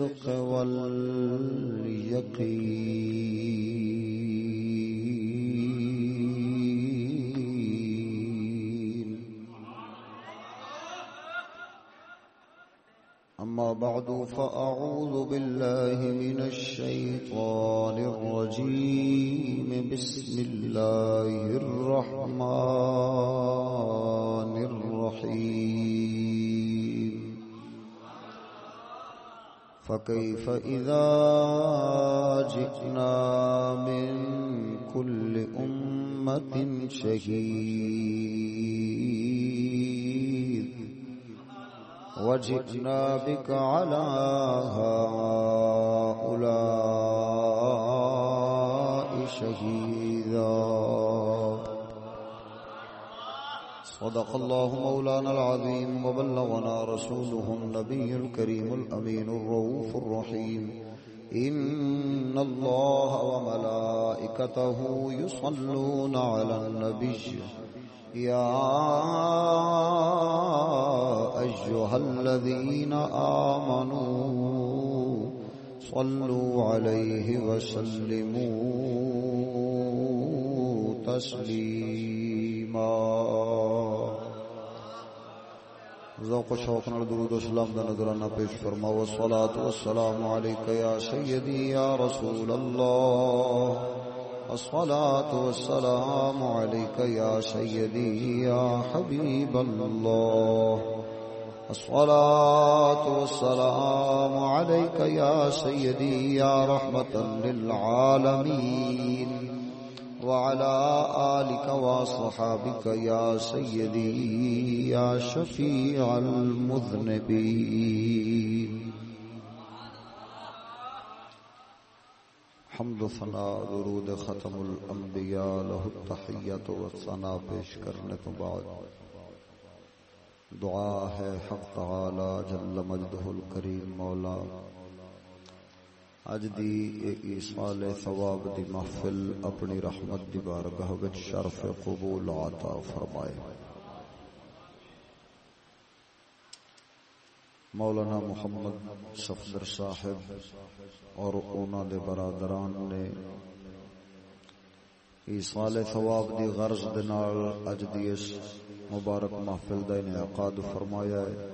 الصدق واليقين. أما بعد فأعوذ بالله من الشيطان الرجيم. بسم الله الرحمن الرحيم. فكيف إذا جئنا من كل أمة شهيد وجئنا بك على هؤلاء شهيدا صدق الله مولانا العظيم وبلغنا رسوله النبي الكريم الأمين الرؤوف الرحيم. إن الله وملائكته يصلون على النبي. يا أيها الذين آمنوا صلوا عليه وسلموا تسليما. ذوق و شوق نال درود و سلام دا نظرانہ پیش فرماؤ۔ والصلاة والسلام علیکہ یا سیدی، یا رسول اللہ۔ الصلاة والسلام عليك يا سيدي يا حبيب الله الصلاة والسلام عليك يا سيدي يا رحمة للعالمين وعلى آلك وصحابك يا سيدي، يا شفيع المذنبين. حمد ثنا درود ختم الانبیاء له التحیت و ثنا پیش کرنے تو بعد. دعا ہے حق تعالی جل مجدہ الکریم مولا اج دی ایصال ثواب دی محفل اپنی رحمت دی بارگاہ وچ شرف قبول عطا فرمائے مولانا محمد صفدر صاحب اور اونا دے برادران نے ایسال ثواب دی غرض دے نال اج دی اس مبارک محفل دا انعقاد فرمایا ہے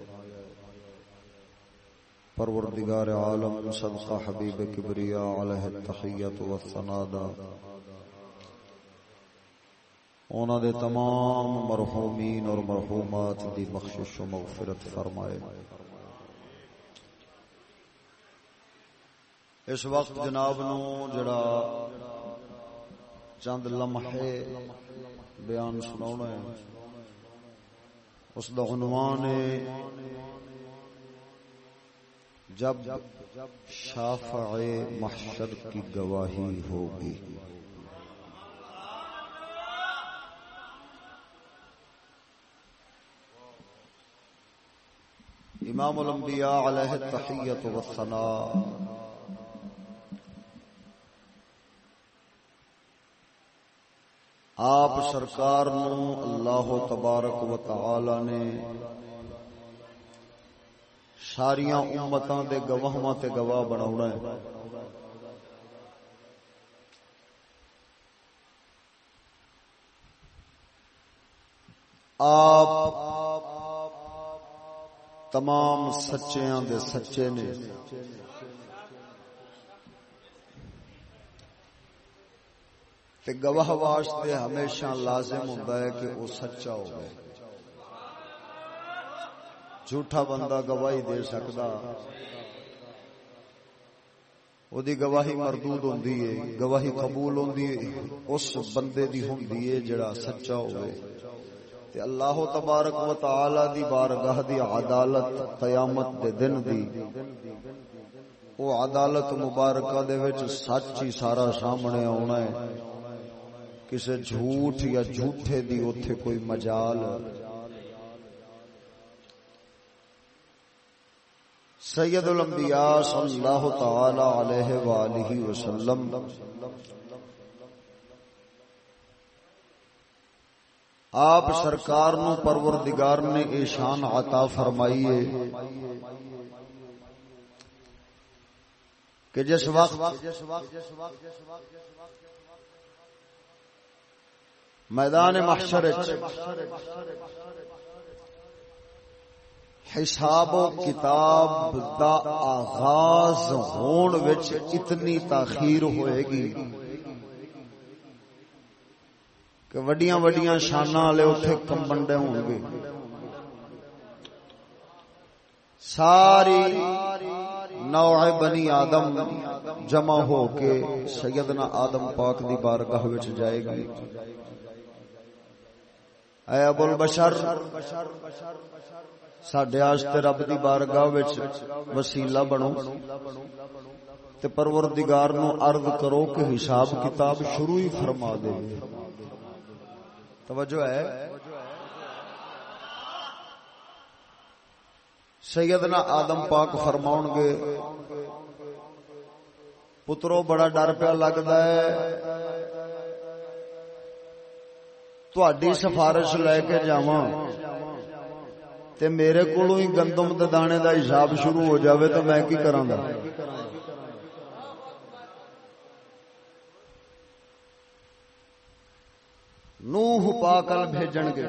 پروردگار عالم، صدقہ حبیب کبریا علیہ التحیت و الثناء اونا دے تمام مرحومین اور مرحومات دی بخشش و مغفرت فرمائے۔ اس وقت جناب نو جڑا چند لمحے بیان سنا ہے، اس کا عنوان ہے جب شافع محشر کی گواہی ہوگی۔ امام الانبیاء علیہ التحیت والثناء آپ سرکار نو اللہ تبارک و تعالی نے ساریا امتاں دے گواہاں تے گواہ بناونا ہے۔ آپ تمام سچیاں دے سچے نے۔ تے گواہ واسطے ہمیشہ لازم ہوتا ہے کہ وہ سچا ہو جھوٹا بندہ گواہی دے سکتا۔ وہ گواہی مردود ہوندی ہے، گواہی قبول ہوندی ہے، اس بندے دی ہوندی ہے جڑا سچا ہوئے۔ تے اللہ تبارک و تعالی دی بارگاہ دی عدالت قیامت دے دن دی وہ عدالت مبارکہ دے وچ سچ ہی سارا سامنے آنا ہے۔ کسی جھوٹ یا جھوٹے دی اتے کوئی مجال سید الانبیاء صلی اللہ تعالی علیہ وآلہ وسلم۔ آپ سرکار نو پروردگار نے ایشان عطا فرمائیے کہ جس وقت میدان محشر حساب و کتاب دا آغاز ہون وچ اتنی تاخیر ہوئے گی کہ وڈیاں وڈیاں شانہ والے اتنے کمبنڈے ہوں گے۔ ساری نوع بنی آدم جمع ہو کے سیدنا آدم پاک دی بارگاہ وچ جائے گی۔ اے ابو البشر ساڈے واسطے رب دی بارگاہ وچ وسیلہ بنو تے پروردگار نو عرض کرو کہ حساب کتاب شروع ہی فرما دے توجہ ہے سیدنا آدم پاک فرماؤ گے پترو بڑا ڈر پیا لگتا ہے تھی سفارش لے کے جاواں تے میرے کو ہی گندم دے دانے دا حساب شروع ہو جاوے تو میں کی کراں گا؟ نوح پاکل بھیجن گے۔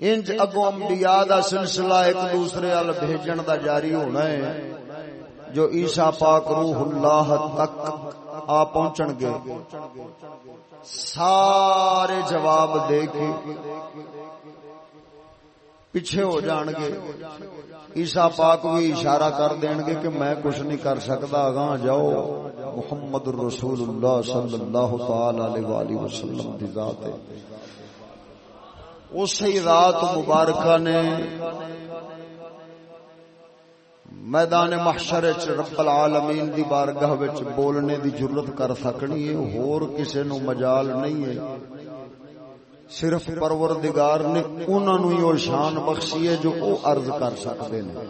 انج اگو انبیاء دا سلسلہ ایک دوسرے ال بھیجن دا جاری ہونا ہے، جو عیسیٰ پاک روح اللہ تک آ پہنچن گے۔ سارے جواب دے کے پیچھے ہو جان گے عیسا پاک بھی اشارہ کر دین گے کہ میں کچھ نہیں کر سکتا گاں جاؤ۔ محمد رسول اللہ صلی اللہ تعالی علیہ وسلم دی ذات ہے۔ اسی ذات مبارکہ نے میدان محشر چ رب العالمین دی بارگاہ وچ بولنے دی جرت کر سکنی ہے، ہور کسے نو مجال نہیں ہے۔ صرف پروردگار نے انہوں نے وہ شان بخشی ہے جو وہ عرض کر سکتے ہیں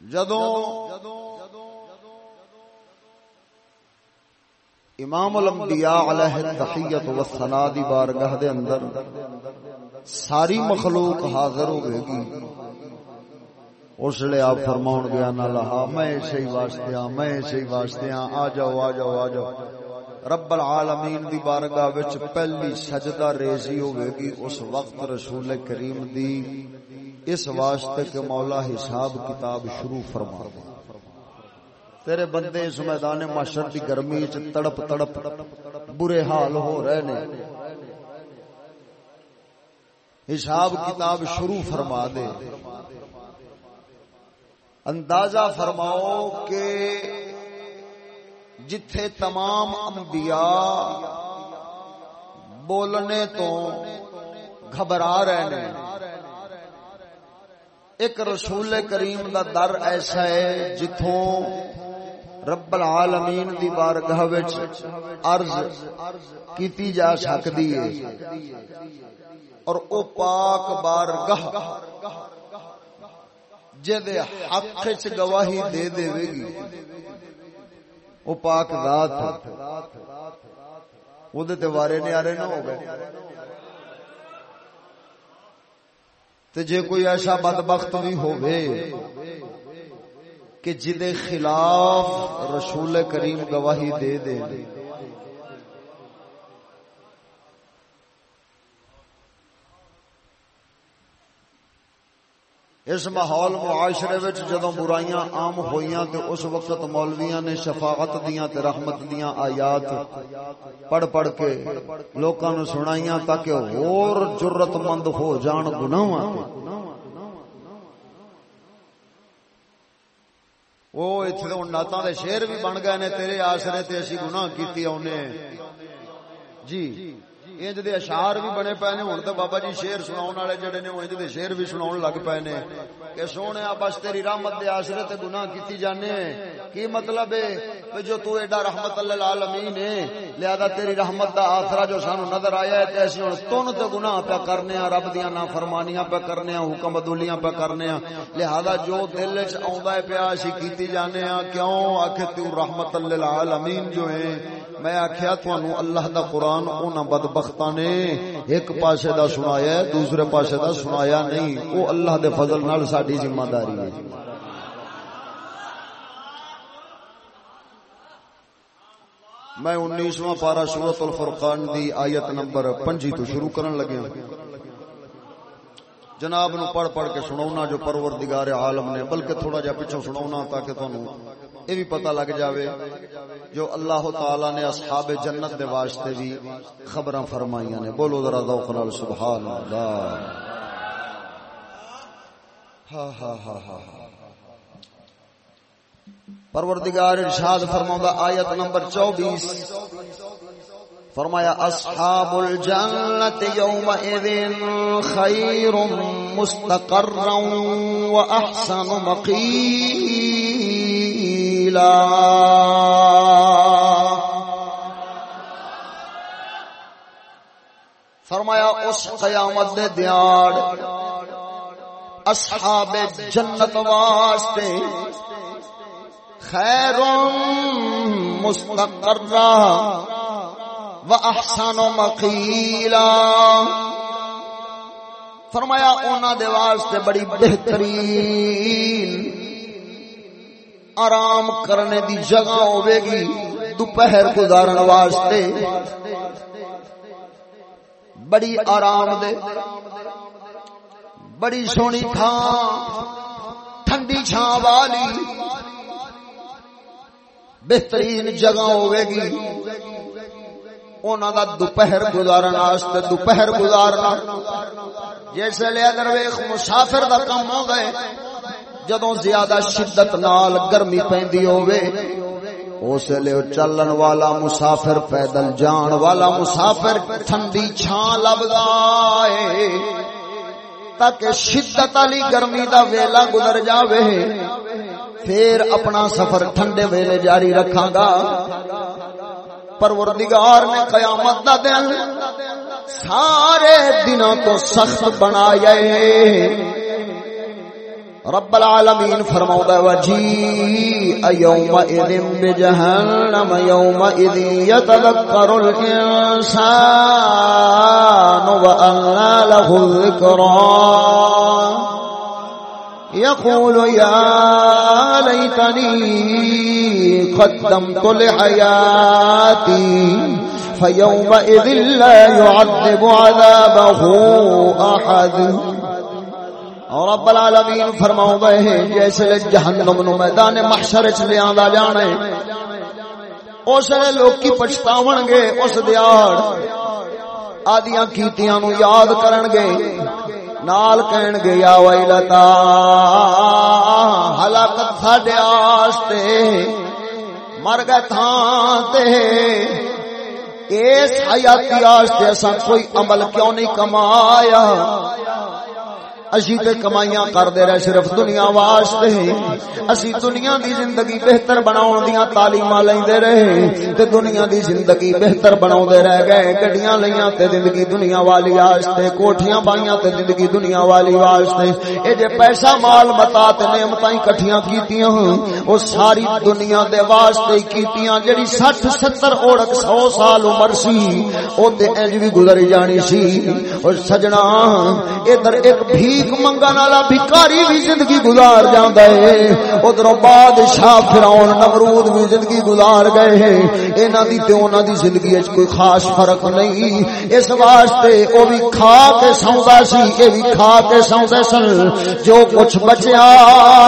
جدو امام الانبیاء علیہ التحیت و الثناء دی بارگاہ دے اندر ساری مخلوق حاضر ہو گی۔ اس لیے آپ فرماؤ گیا نہ لہا، میں صحیح واسطے ہاں میں صحیح واسطے ہاں آ جاؤ آ جاؤ آ جاؤ۔ رب العالمین دی بارگاہ وچ پہلی سجدہ ریزی ہوے گی اس وقت رسول کریم دی۔ اس واسطے کہ مولا حساب کتاب شروع فرما۔ تیرے بندے اس میدان معاشر دی گرمی وچ تڑپ تڑپ برے حال ہو رہے نے۔ حساب کتاب شروع فرما دے۔ اندازہ فرماؤ کہ جتھے تمام انبیاء بولنے تو گھبرا رہے ہیں ایک رسول کریم دا در ایسا ہے جتوں رب العالمین دی بارگاہ وچ عرض کیتی جا سکتی ہے۔ اور او پاک بارگاہ جدے حق چ گواہی دے دے گی او پاک ذات او دے تے وارے نیارے نہ ہو گئے تے جے کوئی ایسا بدبخت بھی ہووے کہ جدے خلاف رسول کریم گواہی دے دے دے۔ اس ماحول معاشرے وچ جدوں برائیاں عام ہوئیاں تے اس وقت مولویاں نے شفاعت دیاں تے رحمت دیاں آیات پڑھ پڑھ کے لوکاں نو سنائیاں تاکہ اور جرت مند ہو جان گناہاں وہ ایتھے ہن ناتاں دے شعر بھی بن گئے نے، تیرے آسرے تے اسی گناہ کیتی اونے۔ جی۔ انج دے اشعار بھی بنے پے نے ہن تے بابا جی شعر سناون والے جڑے نے انج دے شعر بھی سناون لگ پے نے کہ سونیا بس تیری رحمت دے آسرے تے گناہ کیتی جانے کی مطلب ہے جو تو ایڈا رحمت اللہ العالمین ہے، لہذا تیری رحمت دا آسرا جو سانو نظر آیا ہے تے اسی ہن تن تے گناہ پہ کرنے ہیں رب دیاں نافرمانیاں پہ کرنے ہیں حکم عدولیاں پہ کرنے ہیں لہذا جو دل وچ آوندا ہے پیا اسی کیتی جانے ہیں کیوں؟ آکھے تو رحمت اللہ العالمین جو ہے میں آخیا تھانو اللہ دا قرآن انہاں بدبختاں نے ایک پاسے دا سنایا ہے، دوسرے پاسے دا سنایا نہیں۔ او اللہ دے فضل نال ساڈی ذمہ داری ہے۔ میں انیسواں پارا سورت الفرقان دی آیت نمبر پنجی تو شروع کرن لگیا ہاں۔ جناب نو پڑھ پڑھ کے سناونا جو پروردگار عالم نے، بلکہ تھوڑا جا پیچھے سناونا تاکہ تھانو یہ بھی پتہ لگ جاوے جو اللہ تعالی نے اصحاب جنت دے واسطے بھی خبراں فرمائیاں نے۔ بولو ذرا ذوق نال، سبحان اللہ۔ ہاں ہاں ہاں ہاں۔, ہاں،, ہاں۔ پروردگار ارشاد فرماؤں آیت نمبر چوبیس۔ فرمایا اصحاب الجنت یومئذ خیر مستقرا و احسن مقیلا۔ فرمایا، اس قیامت دے دیار اصحاب جنت واسطے خیر مستقرہ و احسان و مقیلا۔ فرمایا اونا دے واسطے بڑی بہترین آرام کرنے دی جگہ ہوئے گی دوپہر گزارن واسطے۔ بڑی آرام دے، بڑی سونی تھان ٹھنڈی چھان والی بہترین جگہ ہوئے گی اونا دا دوپہر گزارن آستے دوپہر گزارنا۔ جیسے لے اگر ویخ مسافر دا کم ہو گئے جدوں زیادہ شدت نال گرمی پیندی ہوئے اسے لے چلن والا مسافر پیدل جان والا مسافر ٹھنڈی چھان لب گائے تاکہ شدت علی گرمی دا ویلا گزر جاوے۔ پھر اپنا سفر ٹھنڈے ویلے جاری رکھاں گا۔ پروردگار نے قیامت دا دن سارے دنوں تو سخت بنایا رب العالمین فرماؤدا وجی ایوم اذن بجہنم یوم اذ یتذکر الانسان واننا له الذکران يقول يا ليتني قدمت لحياتي فيومئذ لا يعذب عذابه أحد. رب العالمین فرماؤں گئے ہیں جیسے جہنم نو میدان محشر چ لے آندا جانا ہے اس نے لوگ کی پچھتاون گے، اس دیار آدیاں کیتیاں نو یاد کرن گے۔ نال کہن گیا یا ویلتا، ہلاکت ساڈے آستے مر گئے تھان تے اس حیاتی آستے اساں کوئی عمل کیوں نہیں کمایا؟ اسی تے کمائیاں کر دے رہے، صرف دنیا واسطے اسی دنیا دی زندگی بہتر بناون دیاں تعلیماں لیندے رہے۔ تے دنیا دی زندگی بہتر بناون دے رہ گئے۔ گڈیاں لیاں تے زندگی دنیا والی واسطے، کوٹھیاں پائیاں تے زندگی دنیا والی واسطے۔ اے جے پیسہ، مال متا تے نعمتاں اکٹھیاں کیتیاں ہاں، او ساری دنیا دے واسطے کیتیاں۔ جڑی 60 70 اوڑک 100 سال عمر سی، او تے انج بھی گزر جانی سی۔ او سجنا، ادھر ایک بھی بھیک منگن والا بھکاری بھی زندگی گزار جاندا ہے۔ ادھر بادشاہ فرعون نمرود بھی زندگی گزار گئے ہیں۔ انہاں دی تے انہاں دی زندگی وچ کوئی خاص فرق نہیں۔ اس واسطے او بھی کھا کے سوندا سی، اے بھی کھا کے سوندے سن۔ جو کچھ بچیا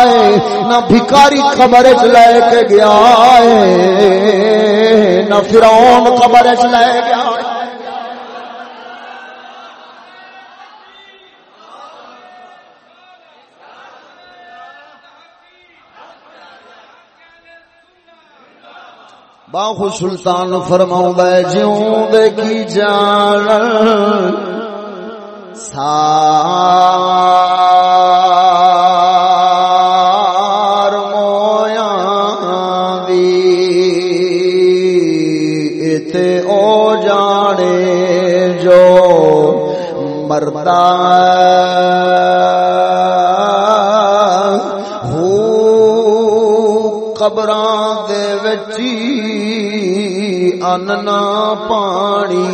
ہے، نہ بھکاری قبر وچ لے کے گیا ہے، نہ فرعون قبر وچ لے گیا باہو سلطان فرماؤں دے جیوں دے کی جان، سار مویا دی اتے او جانے جو مردان ہو قبران دے وچی اننا پانی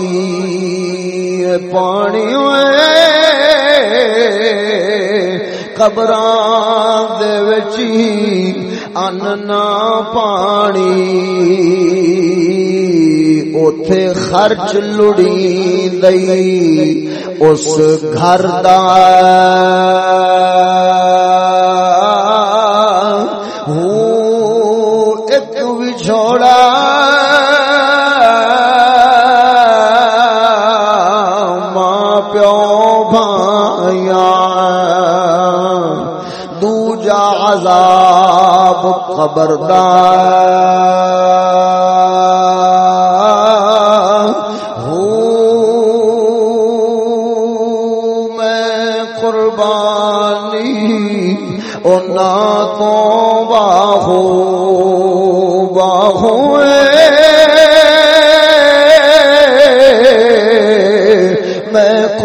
پانی قبر اننا پانی اتے خرچ لڑی دئی اس گھر ایک دوجا عذاب خبردار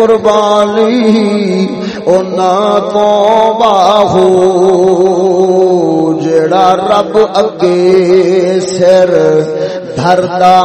قربانی تو باہو جڑا رب اگے سر دھردا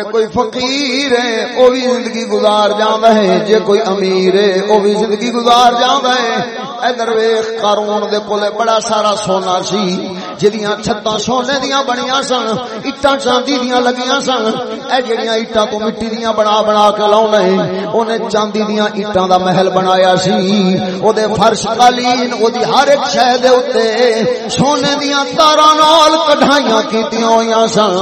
جے کوئی فقیر ہے، او بھی زندگی گزار جاندا ہے۔ جے کوئی امیر ہے، او بھی زندگی گزار جاندا ہے۔ ادھر ویکھ قارون دے کولے بڑا سارا سونا سی جدیاں چھتاں سونے دیاں بنیاں سن، اٹاں چاندی دیاں لگیاں سن۔ اے جڑیاں اٹاں تو مٹی دیاں بنا بنا کے لاونا ہے اونے چاندی دیاں اٹاں دا محل بنایا سی۔ او دے فرش قالین او دی ہر ایک شے دے اوتے سونے دیاں تاراں نال کڈھائیاں کیتیاں ہویاں سن۔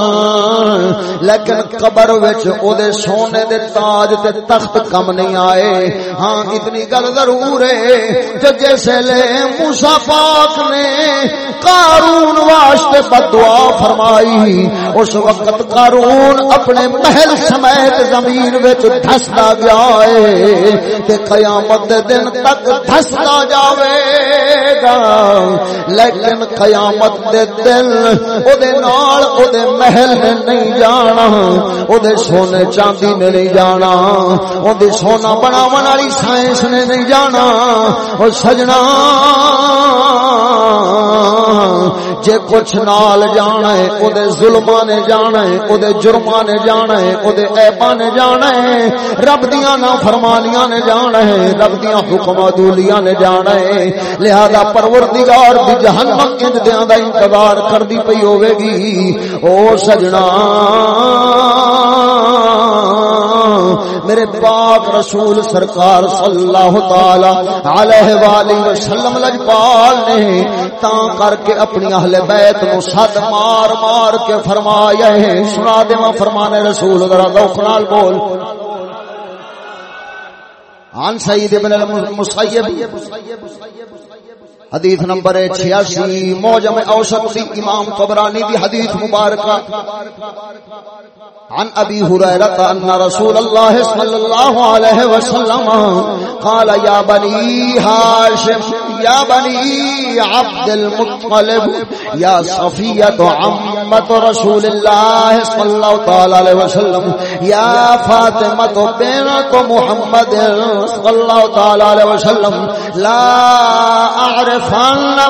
لیکن قبر وچ او دے سونے دے تاج تے تخت کم نہیں آئے۔ ہاں اتنی گل ضرور ہے کہ جیسے لے موسی پاک نے قارون واسطے بدعا فرمائی، اس وقت قارون اپنے محل سمیت زمین وچ دھستا گیا ہے تے قیامت دے دن تک دھستا جاوے گا۔ لیکن قیامت دے دن او دے نال او دے محل نے نہیں جانا او دے سونے چاندی نے نہیں جانا او دے سونا بناون والی سائنس نے نہیں جانا۔ او سجنا جے کچھ نال جانا ہے، او دے ظلماں نے جانا ہے، او دے جرماں نے جانا ہے، او دے عیباں نے جانا ہے۔ رب دیاں نافرمانیاں نے جانا ہے، رب دیاں حکم عدولیاں نے جانا ہے۔ لہذا پروردگار دی جہنم انج دیاں دا انتظار کردی پئی ہوے گی۔ او سجنا میرے پاک رسول سرکار صلی اللہ تعالی علیہ والہ وسلم لجپال نے تا کر کے اپنی اہل بیت نو صد مار مار کے فرمایا ہے۔ سنا دے فرمانے رسول، ذرا ذوق نال بول۔ عن سید ابن المسیب حدیث نمبر 86 موجم اوسط دی امام طبرانی دی حدیث مبارکہ۔ عن ابي هريره ان رسول الله صلى الله عليه وسلم قال يا بني هاشم يا بني عبد المطلب، يا صفيه عمه رسول الله صلى الله عليه وسلم، يا فاطمه بنت محمد صلى الله عليه وسلم، لا اعرف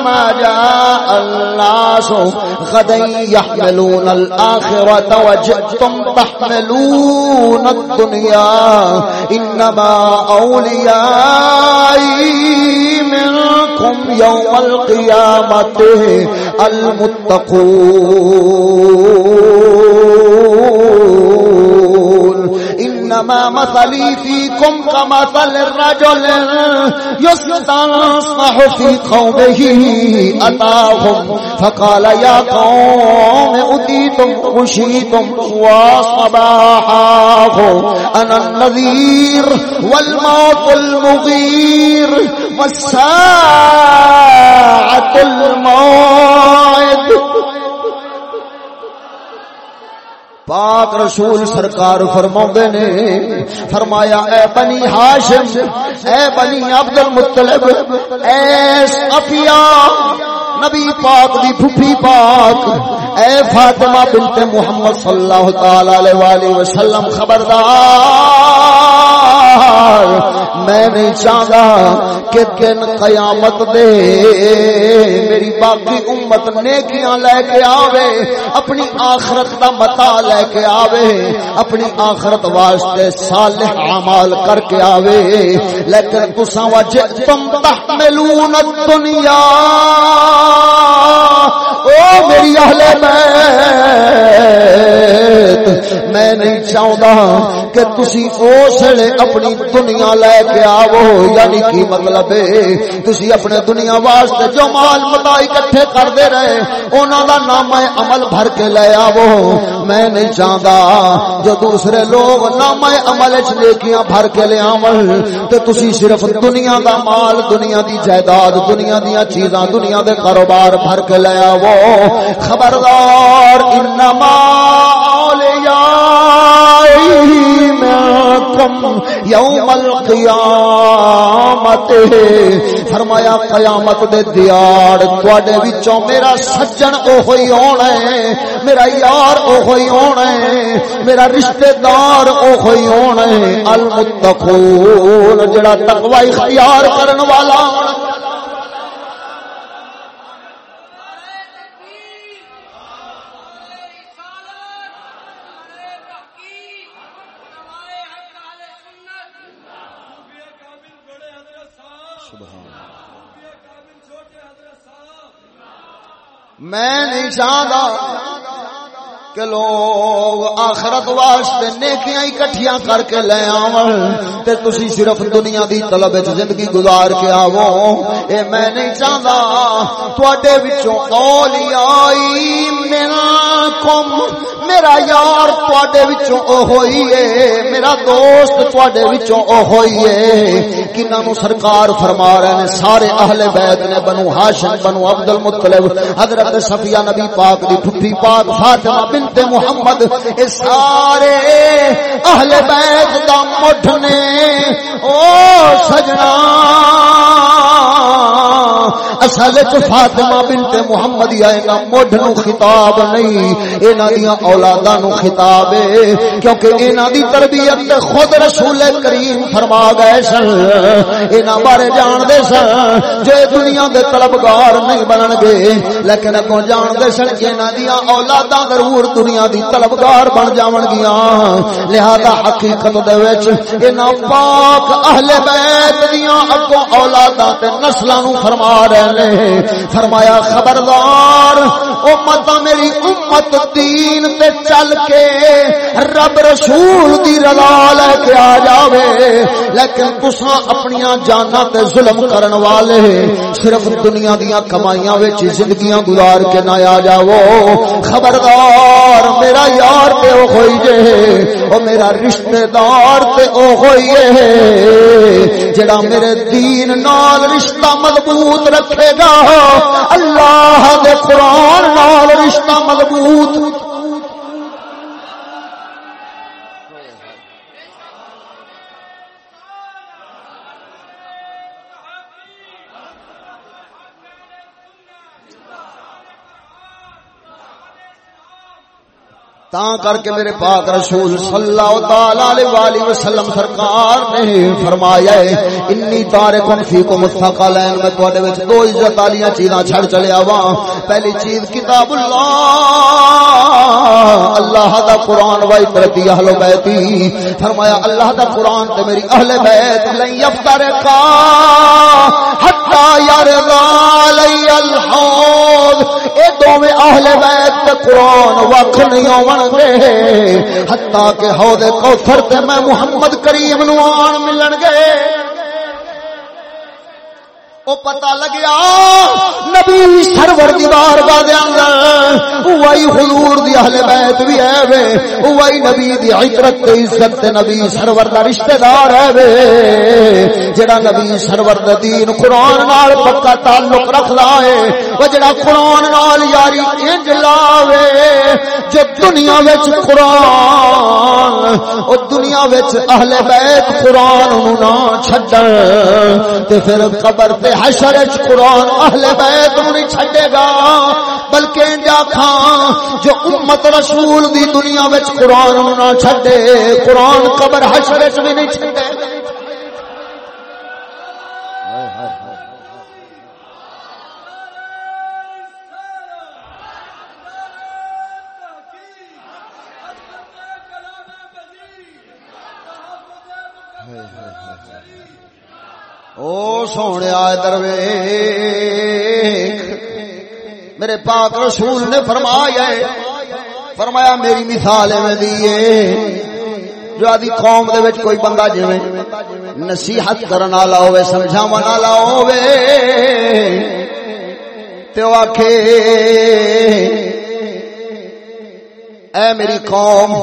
ما جاء الناس، غدا يحملون الاخره وجئتم تحملون الدنيا، إنما أوليائي ربكم يوم القيامة المتقون. انما مثلی فیکم کمثل الرجل یستنصح فی قومه اتاهم فقال یا قوم اتیتم خشیتم وصباحا انا النذیر والموت المغیر والساعة الموعد پاک رسول سرکار فرما نے، فرمایا، اے بنی ہاشم، اے بنی عبد المطلب اے افیا نبی پاک دی پھپھی پاک۔ اے فاطمہ بنت محمد صلی اللہ تعالی علیہ وسلم خبردار۔ میں نہیں چاہتا کہ دن قیامت دے میری باقی امت نیکیاں لے کے آوے، اپنی آخرت دا متا لے کے آوے، اپنی آخرت واسطے صالح اعمال کر کے آوے۔ لیکن تساں وجہ تم تحملون الدنیا۔ او میری اہل بیت، میں نہیں چاہتا کہ تسی اوسڑے اپنی دنیا لے کے آو یعنی کی مطلب ہے، تسی اپنے دنیا واسطے جو مال متا اکٹھے کر دے رہے، انہاں دا نام عمل بھر کے لے آو میں نہیں چاہتا جو دوسرے لوگ نام عمل وچ نیکیاں بھر کے لے آون، تے تسی صرف دنیا دا مال، دنیا دی جائیداد، دنیا دیاں چیزاں، دنیا دے کاروبار بھر کے لے آو خبردار، انما اولیاء کم یوم القیامت فرمایا، قیامت دے دیاڑ تواڈے وچوں میرا سجن اوہی ہونا ہے، میرا یار اوہی ہونا ہے، میرا رشتہ دار اوہی ہونا ہے۔ المتقون، جڑا تقوی اختیار کرن والا ہونا میں نہیں چاہتا کہ لوگ آخرت واسطے نیکیاں اکٹھیاں کر کے لے آون۔ تے تسی صرف دنیا دی طلب وچ زندگی گزار کے آو اے میں نہیں چاہتا تواڈے وچوں اولیاء منکم میرا یار تواڈے وچوں او ہوئی ہے میرا دوست تواڈے وچوں او ہوئی ہے کناں نو سرکار فرما رہے ہیں سارے اہل بیت نے، بنو ہاشم، بنو عبد المطلب حضرت صفیہ نبی پاک دی پھپھی پاک، فاطمہ بنت محمد اے سارے اہل بیت دا مٹھ نے او سجنا اصل فاطمہ بنت محمد یا مڈ نو خطاب نہیں انہاں دی اولاداں نو خطاب ہے، کیونکہ انہاں دی تربیت خود رسول کریم فرما گئے سن۔ انہاں بارے جان دے سن، جے دنیا دے طلبگار نہیں بنن گے، لیکن اگوں جان دے سن انہاں دی اولاداں ضرور دنیا دی طلبگار بن جاون گیاں۔ لہذا حقیقت دے وچ انہاں پاک اہل بیت دیاں اگوں اولاداں تے نسلاں نو فرما رہے فرمایا، خبردار امت میری امت دین تے چل کے رب رسول دی رضا لے کے آ جاوے۔ لیکن تساں اپنی جانا تے ظلم کرن والے، صرف دنیا دیاں کمائیاں وچ زندگیاں گزار کے نہ آ جاؤ خبردار، میرا یار تے او ہوئی جے، او میرا رشتہ دار تے او ہوئی ہے جڑا میرے دین نال رشتہ مضبوط رکھے گا۔ اللہ دے قرآن نال رشتہ مضبوط تا کر کے میرے پاک رسول صلی اللہ تعالی علیہ وسلم سرکار نے فرمایا ہے، انی تارکن فیکم الثقلین میں تواڈے وچ دو عزت والیاں چیزاں چھڑ چلے آواں۔ پہلی چیز کتاب اللہ۔ اللہ دا قرآن وائی ترتی اہل بیتی فرمایا، اللہ دا قرآن تے میری اہل بیت، لن یفترقا حتی یرضا علی لوگ، اے دو اہل بیت تے قرآن وقت نہیں ہون گے حتیٰ کہ حوض کوثر تے میں محمد کریم نو آن ملن گے او پتہ لگیا، نبی سرور دیوار با دے اندر وہی حضور دی اہل بیت بھی ہے وے وہی نبی دی عزت تے عزت تے نبی سرور دا رشتہ دار ہے وے۔ جڑا نبی سرور دا دین قران نال پکا تعلق رکھدا ہے، او جڑا قران نال یاری انج لاوے۔ جو دنیا وچ قران او دنیا وچ اہل بیت قران نو نہ چھڈن۔ تے پھر قبر تے حشر وچ قرآن اہل بیت نو نہیں چھڈے گا، بلکہ جا کھاں جو امت رسول دی دنیا وچ قرآن نو نہ چھڈے، قرآن قبر حشر وچ بھی نہیں چھڈے۔ او سونے دروے میرے پاک رسول نے فرمایا فرمایا میری مثال میں دیے جو آدھی قوم دے وچ کوئی بندہ جویں نصیحت کرن والا ہوے سمجھاون والا ہوے تے او آکھے، اے میری قوم،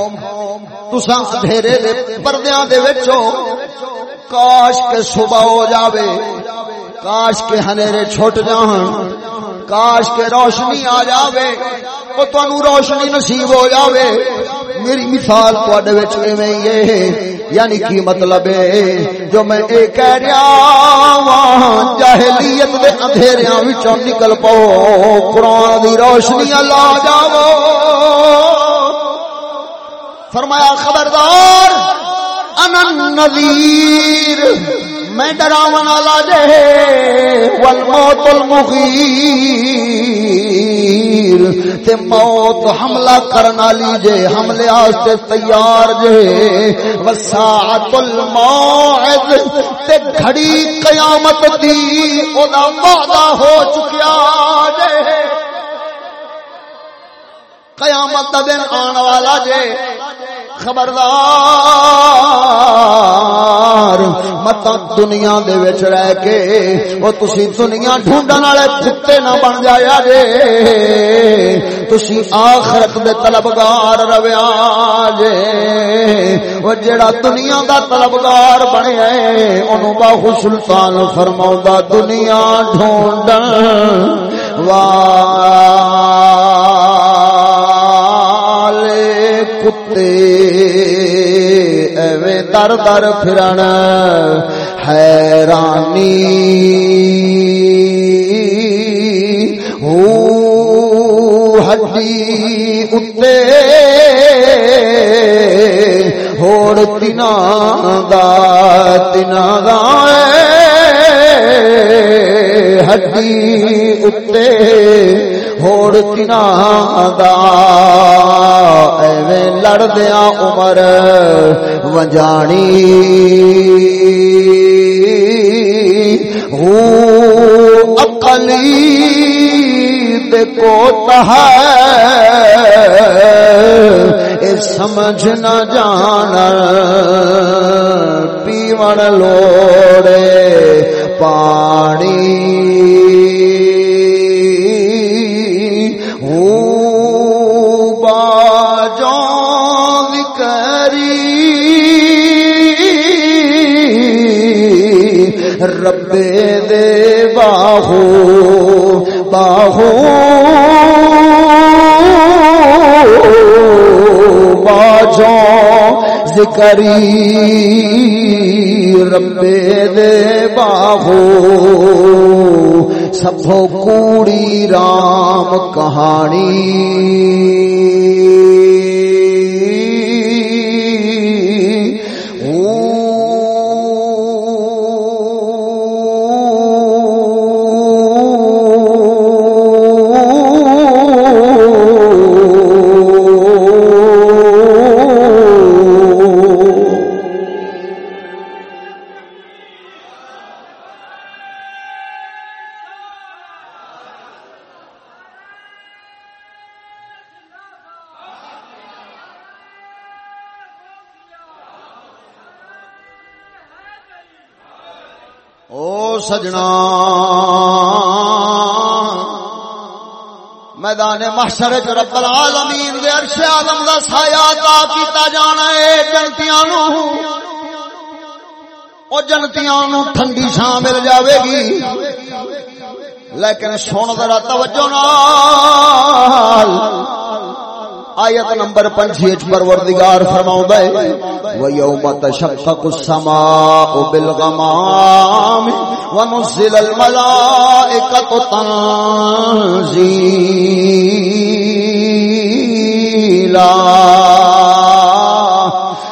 تساں اندھیرے دے پردیاں دے وچ کاش کے صبح ہو جاوے، کاش کے ہنیرے چھوٹ جان کاش کے روشنی آ جاوے وہ تانوں روشنی نصیب ہو جاوے۔ میری مثال تواڈے وچ ایویں ہی ہے یعنی کی مطلب ہے، جو میں اے کہہ رہا ہاں جاہلیت دے اندھیریاں وچوں نکل پاؤ، قرآن دی روشنی اللہ جاؤ فرمایا، خبردار! نذیر میں ڈراون والا جے والموت المغیر. تے موت حملہ کرن والی جے حملے واسطے تیار جے وساعت الموعد. تے گھڑی قیامت دی او دا وعدہ ہو چکیا جے قیامت دا دن آن والا جے خبردار۔ مت دنیا دے وچ رہ کے او تسی دنیا ڈھونڈن والے کتے نہ بن جایا جے۔ تسی آخرت دے طلبگار رویا جے۔ او جڑا دنیا دا طلبگار بنیا ہے اونوں باہو سلطان فرماوندا دنیا ڈھونڈن۔ والے کتے۔ در در پھرن حیرانی ہو ہڈی اتے ہوڑ تنا دا تنا دا ہڈی اتے ہوڑ تنا دا۔ لڑدیا عمر وجانی ہو اقلی کو ہے سمجھ نہ جان پیون لوڑے پانی ربے دے باہو باہو باجو ذکری ربے دے باہو سبھو کوڑی رام کہانی۔ محشر چ رب العالمین دے عرش عالم دا سایہ عطا کیتا جانا ہے جنتیاں نو۔ او جنتیاں نو ٹھنڈی چھاں مل جاوے گی۔ لیکن سن ذرا توجہ نال۔ آیت نمبر پنجی اچ پروردگار فرماؤں ہے، وَيَوْمَ تَشَقَّقُ السَّمَاءُ بِالْغَمَامِ وَنُزِّلَ الْمَلَائِكَةُ تَنزِيلًا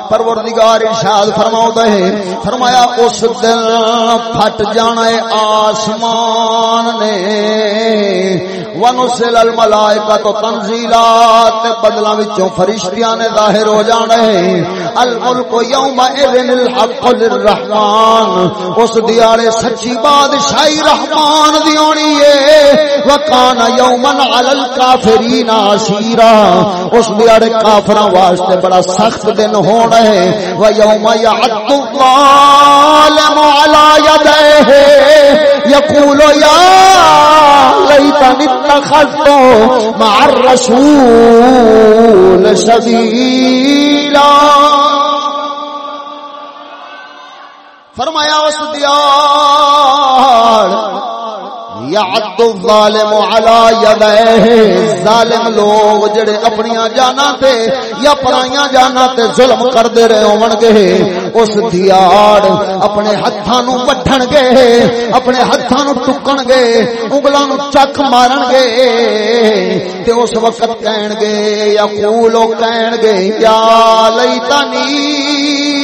پروردگار ارشاد فرماؤ ہے، فرمایا، اس دن پھٹ جانا ہے آسمان نے۔ ونسل الملائکہ تو تنزیلات بدلا وچوں فرشتیاں نے ظاہر ہو جانا ہے الملک یوم اذن الحق للرحمن، اس دیارے سچی بادشاہی رحمان دی ہونی ہے۔ وکان یومن علی الکافرین عسیرا، اس دیارے کافراں واسطے بڑا سخت دن ہونا ہے۔ ویوم یعد الظالم علی یدیہ۔ یقول یا لیتن اتخذت مع الرسول سبیلا فرمایا اس دیار یعد الظالم علی یدیہ۔ ظالم لوگ جڑے اپنی جانا تے یا پرائیاں جانا تے ظلم کر دے رہے ہون گے، اس دیار اپنے ہتھاں نو وڈھن گے، اپنے ہتھاں نو ٹکن گے، انگلاں نو چک مارن گے۔ تے اس وقت کہن گے یا قولو کہن گے، یا لیتنی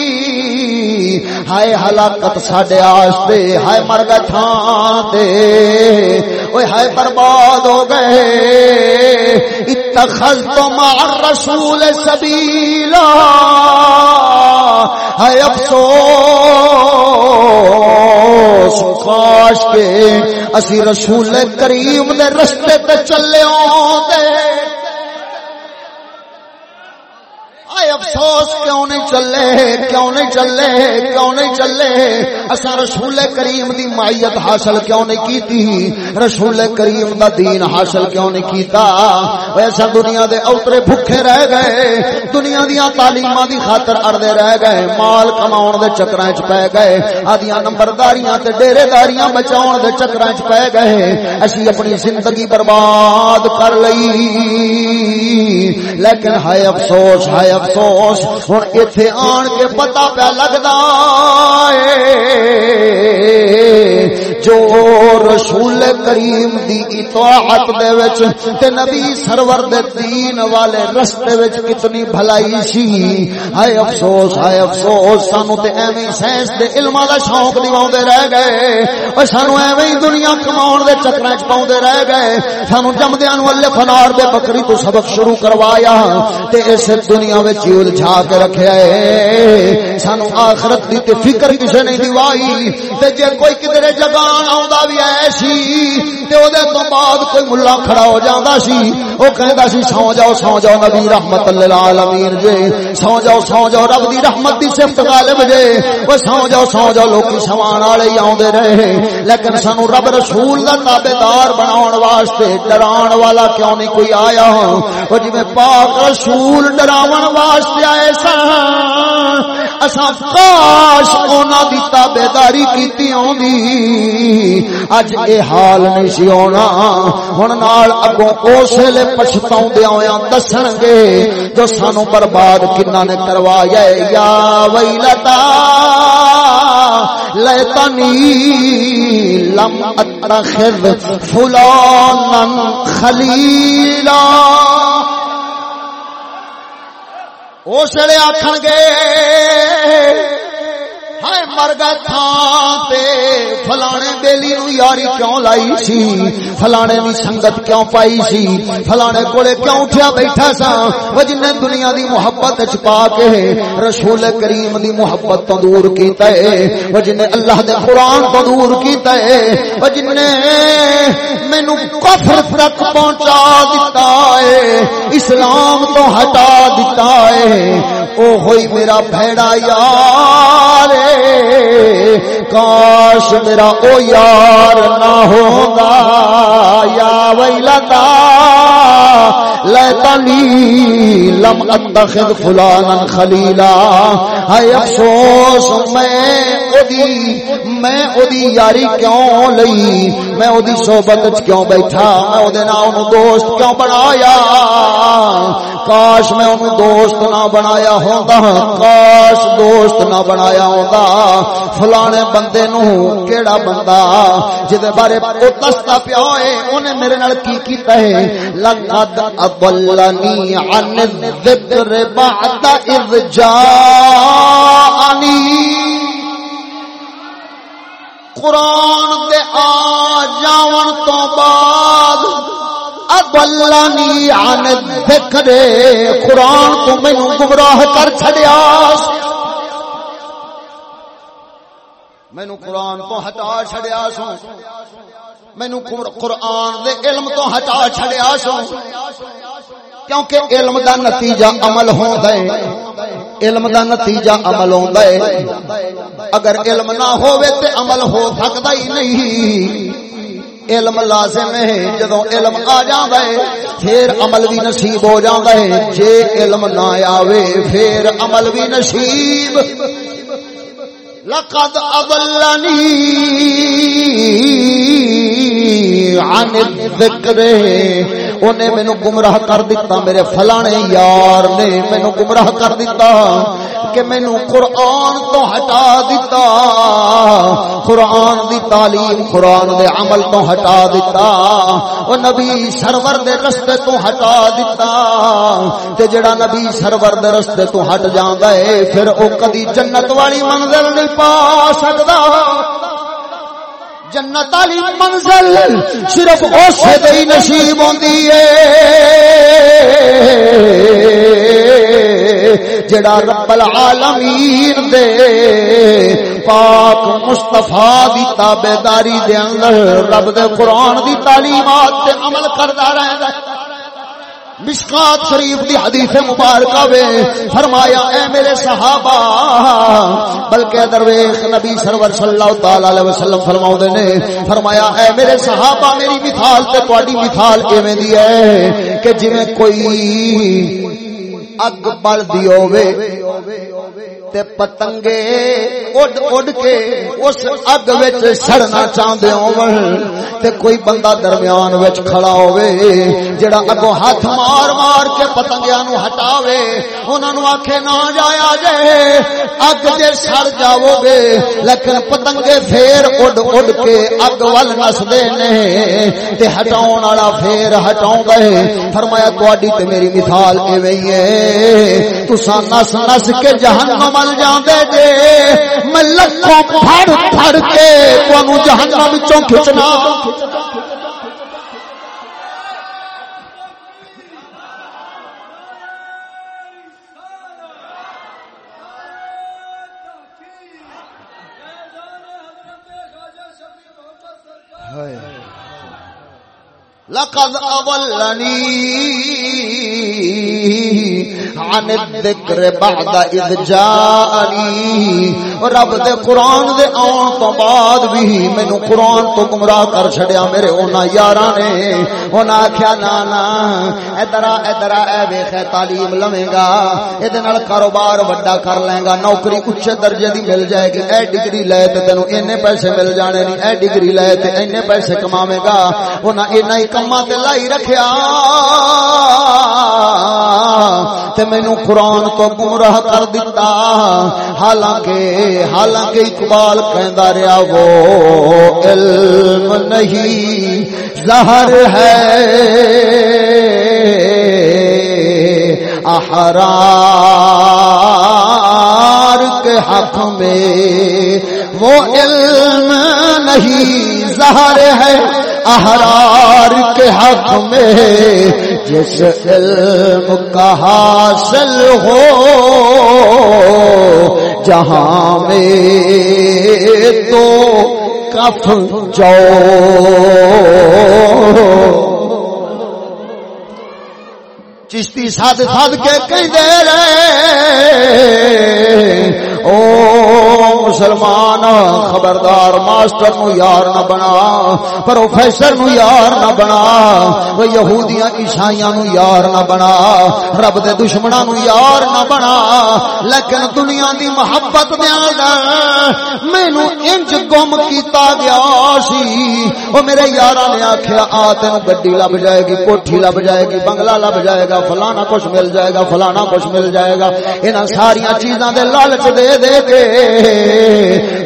ہائے ہلاکت ساڈے واسطے ہائے مر گئے تھان تے اوے ہائے برباد ہو گئے۔ اتخذت مع الرسول سبیلا۔ ہائے افسوس، کاش کے اسی رسول کریم دے رستے تے چلے افسوس، کیوں نہیں چلے، کیوں نہیں چلے، کیوں نہیں چلے؟ اصا رسول کریم دی مائیت حاصل کیوں نہیں کیتی؟ رسول کریم دا دین حاصل کیوں نہیں کیتا؟ ایسا دنیا دے اوترے بھوکے رہ گئے، دنیا دیا تعلیماں دی خاطر اڑدے رہ گئے، مال کماؤن دے چکراں وچ پے گئے، آدیاں نمبرداریاں تے ڈیرے داریاں بچاؤن دے چکراں وچ پے گئے، اسی اپنی زندگی برباد کر لئی۔ لیکن ہائے افسوس ہائے افسوس افسوس ہوں اتے آن کے پتا پیا لگتا جو رسول کریم دی اطاعت دے وچ تے نبی سرور دے دین والے رستے وچ کتنی بھلائی سی۔ ہائے افسوس ہائے افسوس، سانو تے ایویں سائنس دے علماں دا شوق دیواندے رہ گئے۔ او سانو ایویں دنیا کماون دے چکراں وچ پاوندے رہ گئے۔ سانو جمدیاں نو اللہ فنار دے بکری تو سبق شروع کروایا تے اس دنیا وچ الجھا کے رکھیا ہے سانو آخرت دی تے فکر کسے نہیں دیوائی تے جے کوئی کدھر جگان آوندا وی ایسی تے او دے تو بعد کوئی ملا کھڑا ہو جاندا سی۔ او کہندا سی، سو جاؤ سو جاؤ نبی رحمت للعالمین جے۔ سو جاؤ سو جاؤ رب دی رحمت دی صفت غالب جے۔ او سو جاؤ سو جاؤ لوکی سوان والے ہی آوندے رہے۔ لیکن سانو رب رسول دا تابعدار بناون واسطے ڈران والا کیوں نہیں کوئی آیا؟ او جی جویں پاک رسول ڈراون واسطے آئے سن اساں کاش انہاں دی تابعداری کیتی ہوندی اج اے حال نہیں سی ہونا۔ ہن نال اگوں اس ویلے پچھتاوندے ہویاں دسن گے جو سانو برباد کنا نے کروایا یا ویلتا، لیتنی لم اتخذ فلانا خلیلا۔ اس لیے آخر گے ہائے مر گئے تھان تے فلانے بیلی نو یاری کیوں لائی سی؟ فلانے دی سنگت کیوں پائی سی؟ فلانے کولے کیوں اٹھیا بیٹھا سا؟ وہ دنیا دی محبت چ پا کے رسول کریم دی محبت تو دور کیتا ہے، وہ اللہ دے قرآن تو دور کیتا ہے، وہ جن مینو کفر تک پہنچا دیتا ہے، اسلام تو ہٹا دیتا ہے۔ او ہوئی میرا بھیڑا یار کاش کاش میرا او یار نہ ہوگا، یا ویلتا لیتنی لم اتخذ فلانا خلیلا۔ ہے افسوس، میں اودی میں اودی یاری کیوں لئی؟ میں اودی صحبت وچ کیوں بیٹھا؟ میں اودے نال اونوں دوست کیوں بنایا؟ کاش میں اونوں دوست نہ بنایا ہوندا۔ کاش دوست نہ بنایا ہوندا۔ فلانے بندے نو کیڑا بندہ؟ جدے بارے او دستا پیا ہوئے، اونے میرے نال کی کیتا ہے؟ لقد اضلنی عن الذکر بعد اذ جاءنی قرآن دے آ جاون تو بعد ادلانی عن الذکر قرآن تو مینوں گمراہ کر چھڑیا مینوں قرآن تو ہٹا چھڑیا سو مینوں قرآن دے علم تو ہٹا چھڑیا سو کیونکہ علم دا نتیجہ عمل ہوندا ہے۔ علم دا نتیجہ عمل ہوندا ہے۔ اگر علم نہ ہوے تے عمل ہو سکدا ہی نہیں۔ علم لازم ہے جدو علم آ جاندا ہے، پھر عمل بھی نصیب ہو جاندا ہے۔ جے علم نہ آوے، پھر عمل بھی نصیب۔ لقد اضلنی عن الذکر اونے مینوں گمراہ کر دیتا میرے فلانے یار نے مینوں گمراہ کر دیتا کہ مینوں قرآن تو ہٹا دیتا قرآن دی تعلیم، قرآن دے عمل تو ہٹا دیتا او نبی سرور دے رستے تو ہٹا دیتا تے جڑا نبی سرور دے رستے تو ہٹ جاندا ہے، پھر او کدی جنت والی منزل نہیں پا سکدا۔ جنت والی منزل صرف اسے دئی نصیب ہوندی ہے۔ جڑا رب العالمین دے، پاک مصطفی دی تابعداری دے اندر رب دے قرآن دی تعلیمات تے عمل کردا رہندا ہے۔ مشکات شریف دی حدیث مبارکہ وے، فرمایا، اے میرے صحابہ، بلکہ درویش نبی سرور صلی اللہ تعالی علیہ وسلم فرماؤ دے نے، فرمایا، اے میرے صحابہ، میری مثال تے تواڈی مثال ایویں دی ہے کہ جویں کوئی اگ بل دی ہوے تے پتنگے اڈ اڈ کے اس اگ وچ سڑنا چاہندے ہون تے کوئی بندہ درمیان وچ کھڑا ہوے جڑا اگوں ہاتھ مار مار کے پتنگیاں نو ہٹاوے انہاں نو آکھے نہ جایا جے، اگ دے سڑ جاؤ گے لیکن پتنگے پھر اڈ اڈ کے اگ ول نسدے نے تے ہٹاون والا پھر ہٹاؤں گے فرمایا، تواڈی تے میری مثال ایویں ہی ہے۔ تساں نس نس کے جہنم ول جاندے جے میں لکھوں پھڑ پھڑ کے تانوں جہنم وچوں کھچنا لقد اضلني عن الذکر بعد اذ جاءنی. رب دے قرآن دے آن تو بعد بھی مینو قرآن تو گمراہ کر چھڑیا میرے اونا یاراں نے. اونا آکھیا، نا نا، ادھر ادھر اے ویکھ تعلیم لویں گا. اے دے نال کاروبار بڑا کر لیں گا. نوکری اونچے درجے دی مل جائے گی. اے ڈگری لے تے تینو اینے پیسے مل جانے نہیں اے ڈگری لے تے اینے پیسے کماویں گا. اونا اینا ہی کما تے لائی رکھیا. تے مینو قرآن تو گمراہ کر دیتا حالانکہ حالانکہ اقبال کہندا رہا وہ علم نہیں، زہر ہے۔ احرار کے حق میں وہ علم نہیں، زہر ہے۔ احرار کے حق میں جس علم کا حاصل ہو، جہاں میں تو کف جو۔ چشتی سد سد کے کہیں دے رہے او مسلمان خبردار، ماسٹر نو یار نہ بنا، پروفیسر نو یار نہ بنا وہ یہودیاں، عیسائیاں نو یار نہ بنا، رب دے دشمناں نو یار نہ بنا، لیکن دنیا دی محبت دے اندر مینوں انج گم کیتا گیا سی۔ او میرے یاراں نے آکھیا، آ تینو گڈی لب جائے گی، کوٹھی لب جائے گی، بنگلہ لب جائے گا، فلانا کچھ مل جائے گا، فلانا کچھ مل جائے گا۔ انہاں ساری چیزاں دے لالچ دے دے کے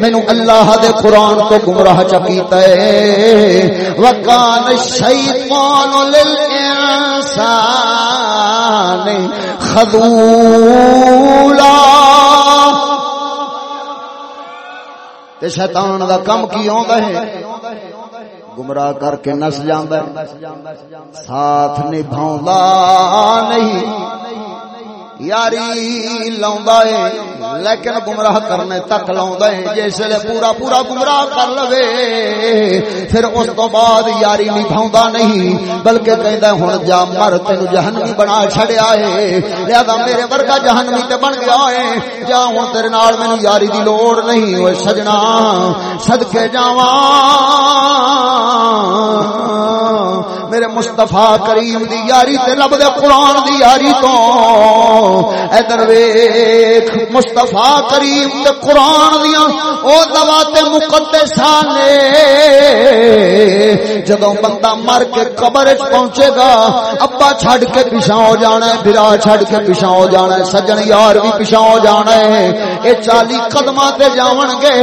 مینوں اللہ دے قرآن تو گمراہ چکیتا ہے۔ وکان الشیطان للانسان خذولا۔ تے شیطان دا کم کی ہوندا ہے؟ گمراہ کر کے نس جاندا ہے۔ ساتھ نبھاوندا نہیں۔ یاری لاؤندا ہے، لیکن گمراہ کرنے تک لاؤندا ہے، جس لے پورا پورا گمراہ کر لوے، پھر اس تو بعد یاری نبھاوندا نہیں، بلکہ کہندا ہن جا مر، تینو جہنمی بنا چھڑیا ہے، لہذا میرے ورگا جہنمی تے بن گیا ہے، جا ہن تیرے نال مینوں یاری دی لوڑ نہیں اوے سجنا صدکے جاواں۔ میرے مصطفی کریم دی یاری تے رب دے قران دی یاری تو۔ ادھر ویکھ، مصطفی کریم تے قران دیاں، او ذوات مقدساں نے۔ جدوں بندہ مر کے قبر وچ پہنچے گا، ابا چھڈ کے پیچھے ہو جانا ہے بھرا چھڈ کے پیچھے ہو جانا ہے، سجن یار بھی پیچھے ہو جانا ہے۔ اے 40 قدماں تے جاون گے،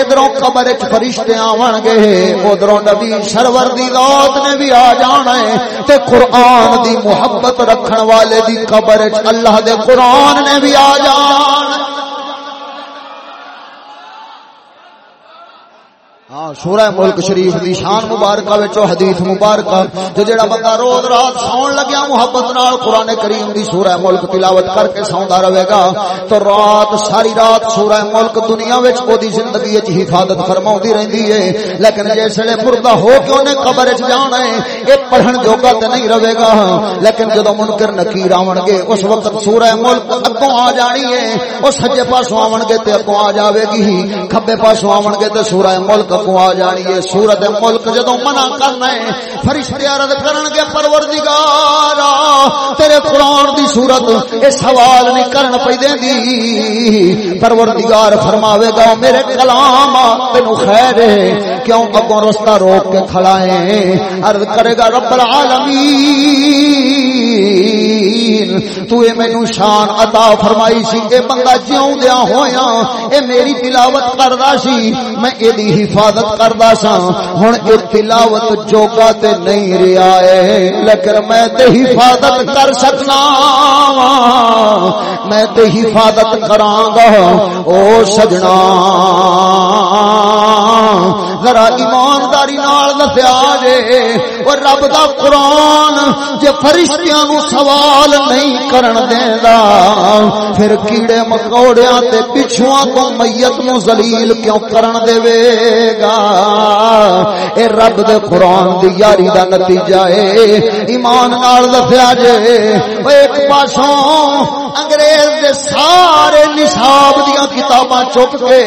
ادھروں قبر وچ فرشتے آون گے۔ ادھروں نبی سرور دی ذات نے بھی آ جانا ہے تے قرآن دی محبت رکھن والے دی قبر اللہ دے قرآن نے بھی آ جان۔ ہاں سورہ ملک شریف دی شان مبارکہ وچوں حدیث مبارکہ، جو جڑا بندہ روز رات سون لگیا محبت نال قران کریم دی سورہ ملک تلاوت کر کے سوندا رہے گا، تو رات، ساری رات سورہ ملک دنیا وچ او دی زندگی وچ حفاظت فرماوندی رہندی ہے۔ لیکن جس ویلے مردہ ہو کے اونے قبر وچ جانا ہے، اے پڑھن جوگا تے نہیں رہے گا۔ لیکن جدوں منکر نکیر آون گے اس وقت سورہ ملک اگوں آ جانی ہے او سجے پاسوں آون گے تے اگوں آ جاوے گی، کھبے پاسوں آون گے تے سورہ ملک کو آ جانی ہے سورت ملک جدو منع کرنا ہے، فرشتے عرض کرن گے پروردگار تیرے قرآن دی صورت اے سوال نہیں کرن پئی دیندی پروردگار فرماوے گا، میرے کلام تینو خیر ہے، کیوں اگوں رستہ روک کے کھڑا ہے؟ عرض کرے گا، رب العالمین، تو اے مینوں شان عطا فرمائی سی، اے بندہ جیوں دیا ہویا اے میری تلاوت کردا سی، میں ایدی حفاظت کردا سا ہن اے تلاوت جوگا تے نہیں رہیا ہے لیکن میں تے حفاظت کر سکنا میں تے حفاظت کراں گا۔ او سجنا۔ ذرا ایمانداری نال دسیا جے۔ او رب دا قرآن جے فرشتیاں نو سوال نہیں کرن دیندا، پھر کیڑے مکوڑیاں تے پچھواں تو میت نو ذلیل کیوں کرن دے گا اے رب دے قرآن دی یاری دا نتیجہ اے۔ ایمان نال دسیا جے۔ او ایک پاسوں انگریز دے سارے نصاب دیاں کتاباں چک کے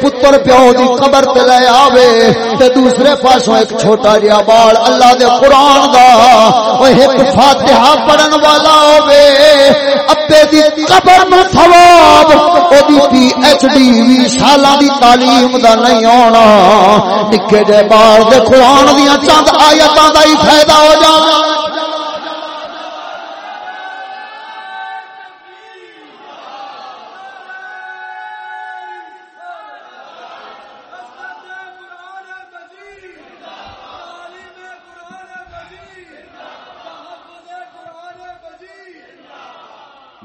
پتر پیو دی قبر تے لے آوے۔ تے دوسرے پاسوں ایک چھوٹا جہا بال اللہ دے قرآن دا او ایک فاتحہ پڑھن والا ہوے ابے دی قبر میں ثواب او دی پی ایچ ڈی وی سالاں دی تعلیم دا نہیں ہونا نکے جے بال دے قرآن دیاں چند آیتاں دا ہی فائدہ ہو جانا۔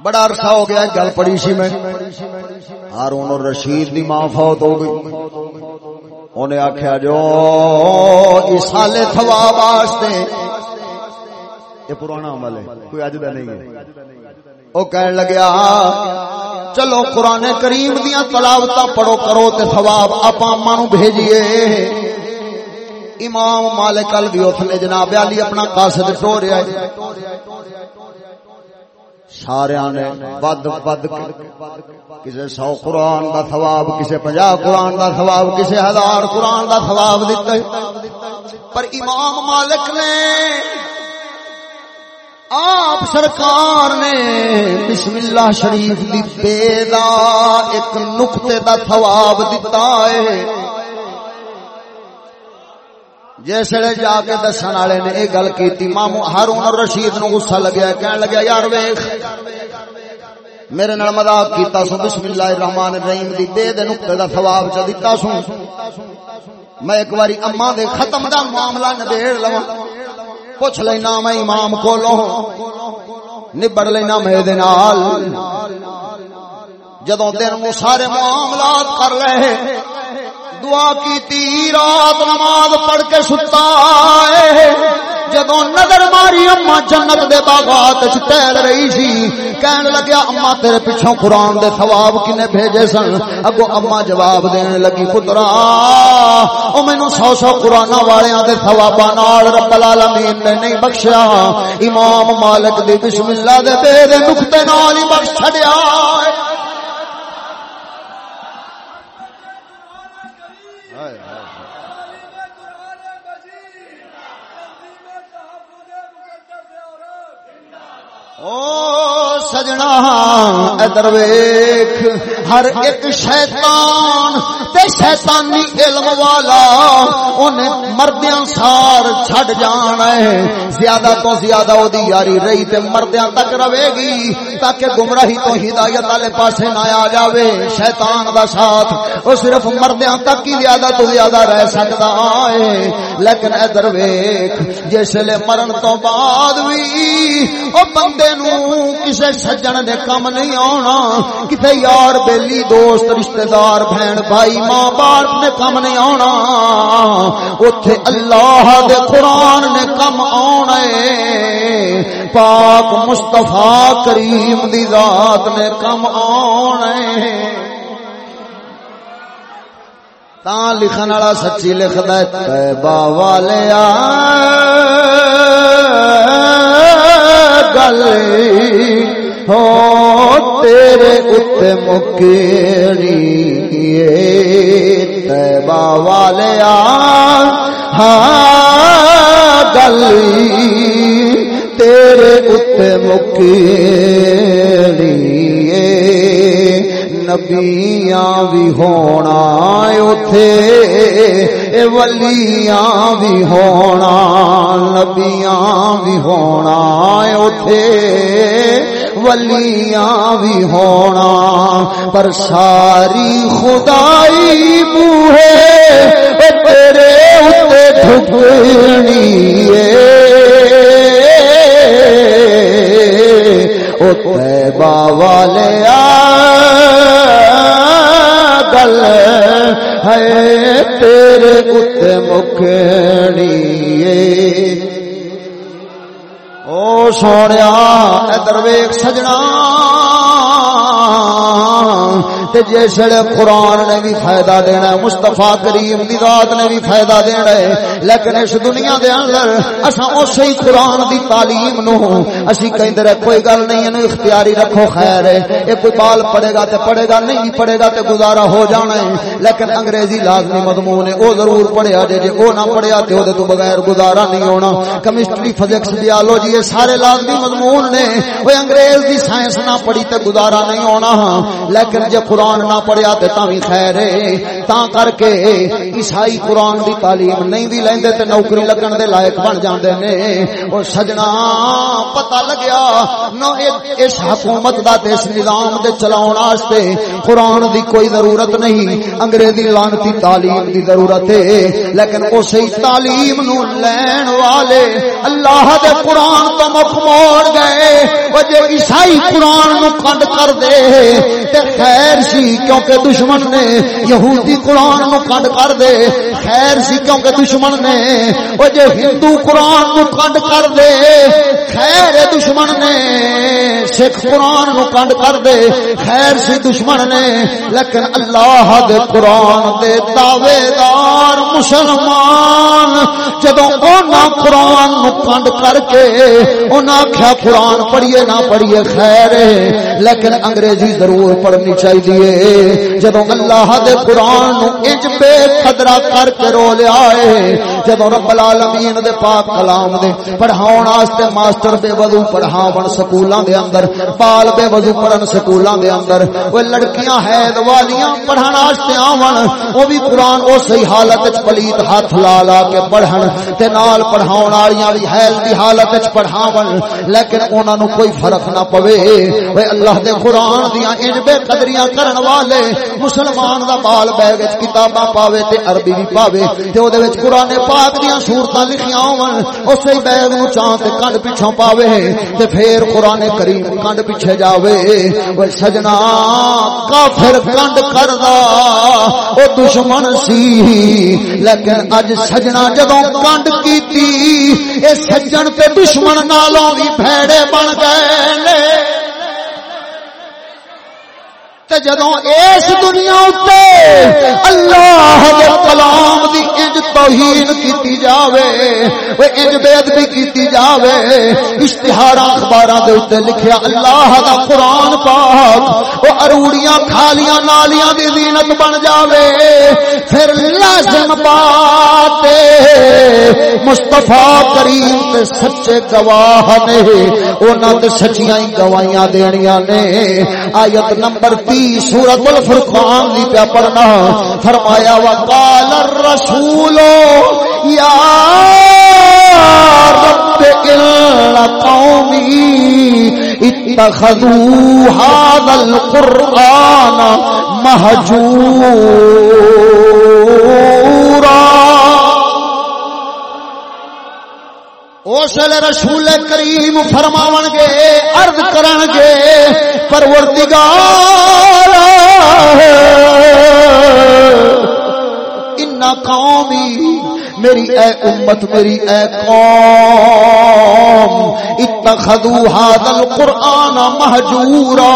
بڑا عرصہ ہو گیا، گل پڑی سی میں۔ ہارون اور رشید دی ماں فوت ہو گئی۔ انہیں آخیا جو اسالے ثواب واسطے یہ پرانا عمل ہے، کوئی اج دا نہیں ہے۔ او کہن لگیا، چلو قرآن کریم دیاں تلاوتاں پڑھو، کرو تے ثواب اپا اما نو بھیجیے۔ امام مالک ال بھی نے جناب علی اپنا قاصد ٹو رہا ہے۔ سارے نے بد بد کسی سو قرآن دا ثواب کسی پنجا قرآن دا ثواب کسی ہزار قرآن دا ثواب دیتا ہے۔ پر امام مالک نے، آپ سرکار نے بسم اللہ شریف دی بے دا ایک نقطے دا ثواب دیتا ہے۔ جسے جا کے دسن والے نے یہ گل کی مامو ہارون رشید نو گسا لگیا کہنے لگیا، یار ویخ میرے نال مذاق کیتا سو بسم اللہ الرحمن الرحیم دی بے دے نقطے دا ثواب چ دتا سو میں ایک واری اما دے ختم دا معاملہ نبیڑ لواں۔ پوچھ لینا میں امام کولو نبڑ لینا میں دے نال۔ جدوں دن سارے معاملات کر رہے دعا کی رات نماز پڑھ کے ستا ہے۔ جدو نظر ماری اما جنت دے باغات ٹہل رہی سی، کہن لگیا اما تیرے پیچھوں قرآن دے ثواب کنے بھیجے سن؟ اگو اما جواب دین لگی، پترا، او مینوں سو سو قرآن والیاں دے ثواباں نال رب العالمین نے نہیں بخشیا۔ امام مالک دی بسم اللہ دے بے دے نقطے نال ہی بخش چھڈیا اور سجنا ادر ویخ ہر ایک شیطان تے شیطانی علم والا انہیں مردیاں سار چھڑ جانا ہے۔ زیادہ تو زیادہ او دی یاری رہی تے مردیاں تک روے گی، تاکہ گمراہی تو ہدایت والے پاسے نہ آ جاوے۔ شیطان دا ساتھ، او صرف مردیاں تک ہی زیادہ تو زیادہ رہ سکتا ہے۔ لیکن ادر ویخ جس لے مرن تو بعد بھی، او بندے نو کسے سجن دے کم نہیں آنا کتے یار بیلی، دوست رشتہ دار بہن، بھائی، ماں باپ نے کم نہیں آنا اتے اللہ دے قرآن نے کم آنا پاک مستفا کریم دی ذات نے کم آنا تا لکھن والا سچی لکھتا ہے والے گل ہو تیرے ات مکیڑی تیبا والیا ہاں گل تیرے ات مکیڑی نبیاں بھی ہونا اتے ولیاں بھی ہونا، نبیاں بھی ہونا اتے۔ ولیاں بھی ہونا پر ساری خدائی بوہے تیرے اتنے ٹھکنی با والے گل ہے تیرے اتنے مکھڑی او سونے ادر ویک سجنا۔ جس قرآن نے بھی فائدہ دینا ہے مستفا کریم دی ذات نے بھی فائدہ دینا ہے۔ لیکن اس دنیا دے اندر اساں اسی قرآن دی تعلیم نو، اسی کہندے رہے، کوئی گل نہیں اینو اختیاری رکھو، خیر ہے۔ اے کوئی بال پڑھے گا تے پڑھے گا، نہیں پڑھے گا تے گزارا ہو جانا ہے۔ لیکن انگریزی لازمی مضمون ہے او ضرور پڑھیا جے جے او نہ پڑھیا تے او تو بغیر گزارا نہیں ہونا۔ کیمسٹری، فزکس، بیالوجی، یہ سارے لازمی مضمون نے۔ او انگریز دی سائنس نہ پڑھی تے گزارا نہیں ہونا۔ لیکن جے قرآن قرآن نہ پڑھیا تے تاں وی خیر ہے۔ تاں کر کے عیسائی قرآن دی تعلیم نہیں بھی لیندے تے نوکری لگن دے لائق بن جاندے نے۔ او سجنا پتہ لگیا نو اس حکومت دا تے اس نظام دے چلاون واسطے قرآن دی کوئی ضرورت نہیں۔ انگریزی لعنتی تعلیم دی ضرورت ہے۔ لیکن اسی تعلیم نو لین والے اللہ دے قرآن تو مخ موڑ گئے۔ وجہ عیسائی قرآن نو کنڈ کر دے تے خیر سی، کیونکہ دشمن نے یہودی قرآن نو کنڈ کر دے۔ خیر سی، کیونکہ دشمن نے وہ جے ہندو قرآن نو کنڈ کر دے۔ خیر دشمن نے، سکھ قرآن نو کنڈ کر دے۔ خیر سی، دشمن نے۔ لیکن اللہ دے قرآن دے دعوے دار مسلمان جدو اونا قرآن نو کنڈ کر کے اونا کیا قرآن پڑھیے، نہ پڑھیے، خیر لیکن انگریزی ضرور پڑھنی چاہیے جدو اللہ دے قرآن نو انج بے قدرہ کر کے رو لیا ہے جدو رب العالمین دے پاک کلام دے پڑھاؤن آستے ماسٹر بے وضو پڑھاون سکولاں دے اندر، بال بے وضو پڑھن سکولاں دے اندر، وہ لڑکیاں حید والیاں پڑھن آستے آون، وہ بھی قرآن او صحیح حالت وچ پلیت ہاتھ لا لا کے پڑھن تے نال پڑھاون والیاں بھی حیض دی حالت وچ پڑھاون، لیکن انہاں نو کوئی فرق نہ پوے۔ اوے اللہ دے قرآن دیاں ان بے قدریاں کر کرن والے مسلمان دا بال بیگ وچ کتاباں پاوے تے عربی بھی پاوے تے او دے وچ قرآن پاک دیاں سورتاں لکھیاں ہون اسی بیگ نو چاں تے کنڈ پیچھے پاوے تے پھر قرآن کریم کنڈ پیچھے جاوے اوے سجنا کافر کنڈ کردا او دشمن سی لیکن اج سجنا جدوں کنڈ کیتی اے سجن تے دشمن نالوں بھی بھڑے بن گئے نے تے جدوں اس دنیا اتے اللہ دے کلام دی انج توہین کیتی جاوے او انج بے ادبی کیتی جاوے۔ اشتہار اخباراں دے اوتے لکھیا، اللہ دا قرآن پاک او اروڑیاں، کھالیاں، نالیاں دی زینت بن جاوے۔ پھر لازم بات مصطفیٰ کریم تے سچے گواہ نے، انہاں تے سچیاں گواہیاں دینیاں نے۔ آیت نمبر نبی سورت الفرقان دی پیا پڑھنا فرمایا، وقال الرسول، یا رب، ان قومی اتخذوا هذا القرآن مهجورا اسل رسول کریم فرماون گے عرض کرن گے پروردگار ان قومی میری اے امت میری اے قوم، اتخذوا هذا القرآن مهجورا۔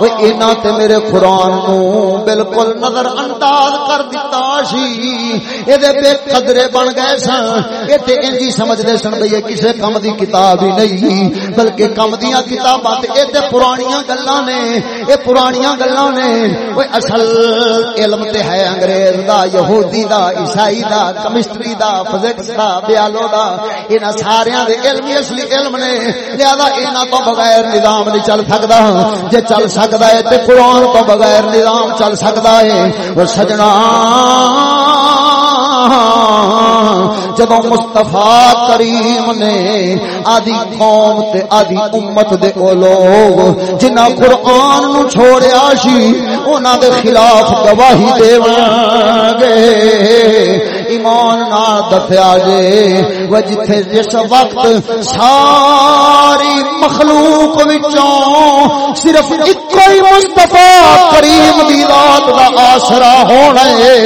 وہ انہاں تے میرے قرآن نو بالکل نظر انداز کر دیتا سی۔ اے دے بے قدرے بن گئے سن۔ اے تے انجی سمجھ دے سن بھئی کسے کم دی کتاب ہی نہیں۔ بلکہ کم دیاں کتاباں تے اے تے پرانیاں گلاں نے۔ اے پرانیاں گلاں نے۔ وہ اصل علم تے ہے انگریز دا، یہودی دا، عیسائی دا۔ کیمسٹری دا فزکس دا بیالو دا انہاں ساریاں دے علم اصلی علم نے لہذا انہاں تو بغیر نظام نہیں چل سکدا جے چل سکدا ہے تے قرآن تو بغیر نظام چل سکدا ہے وہ سجنا جدو مستفا کریم نے آدھی قوم تے آدھی امت دے او لوگ جنہ قرآن نو چھوڑیا سی انہاں دے خلاف گواہی دے گے ایمان نہ دسیا جے، وہ جتھے جس وقت ساری مخلوق وچوں صرف ایک ہی مصطفی کریم دی ذات دا آسرا ہونا ہے،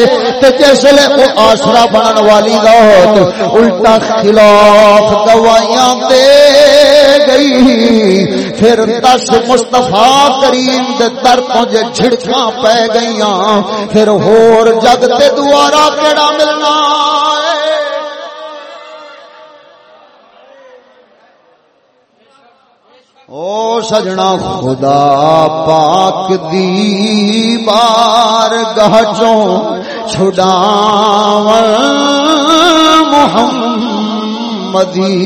تے جس لے او آسرا بنن والی ذات الٹا خلاف گواہیاں دے گئی۔ پھر دس مصطفی کریم دے در تو جے جھڑکاں پے گئیاں، پھر ہور جگ تے دوارا کیڑا ملنا او سجنا خدا پاک دی بار گہچوں چھڑاون محمدی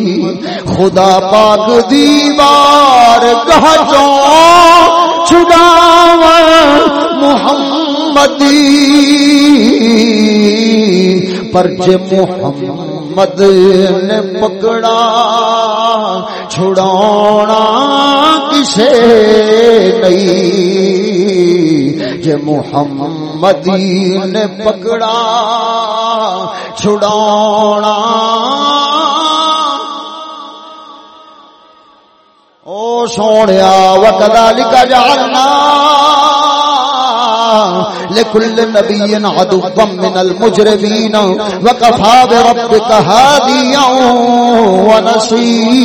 خدا پاک دی بار گہچوں محمدی۔ پر جے محمد نے پکڑا چھڑانا کسے نہیں۔ جے محمدی نے پکڑا چھڑانا او سونیا، وکذالک جعلنا لكل نبي عدوا من المجرمين وكفى بربك هاديا ونصيرا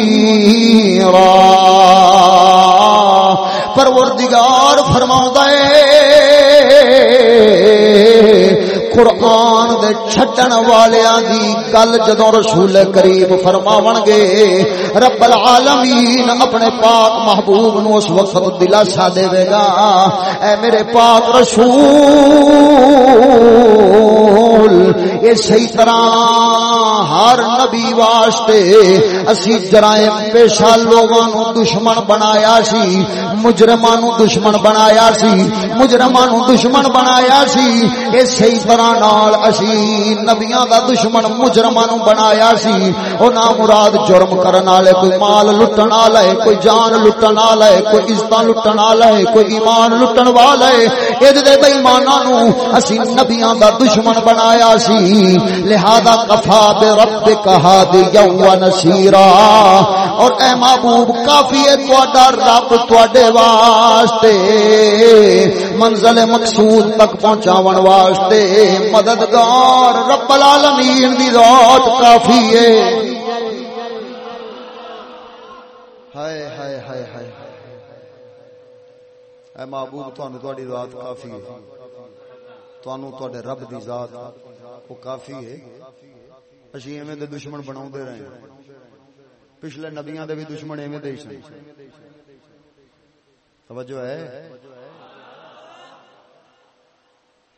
پروردگار فرماؤں قرآن دے چھٹن والیاں دی گل جدوں رسول کریم فرماون گے رب العالمین اپنے پاک محبوب نو اس وقت دلاسا دے گا۔ اے میرے پاک رسول اے صحیح طرح ہر نبی واسطے اسی جرائم پیشہ لوگاں نو دشمن بنایا سی، مجرماں نو دشمن بنایا سی، مجرماں نو دشمن بنایا سی۔ اے صحیح طرح نال اسی نبیاں دا دشمن مجرماں نو بنایا سی۔ او نا مراد جرم کرن والے، کوئی مال لٹن والا ہے، کوئی جان لٹن والا ہے، کوئی عزت لٹن والا ہے، کوئی ایمان لٹن والا ہے۔ اے دے بے ایماناں نو اسی نبیاں دا دشمن بنایا سی۔ لہذا کفا بے ربک ہادیا و نصیرا۔ اور اے محبوب، کافی ہے تہاڈا رب تواڈے واسطے۔ منزل مقصود تک پہنچاون واسطے۔ مددگار، رب العالمین دی ذات کافی ہے۔ ہائے ہائے ہائے ہائے۔ اے محبوب تانوں تہاڈی ذات کافی ہے۔ تانوں تہاڈے رب دی ذات، او کافی ہے۔ اسی ایویں دے دشمن بناوندے رہے پچھلے نبیاں دے بھی دشمن ایویں دے ہی سن۔ توجہ ہے۔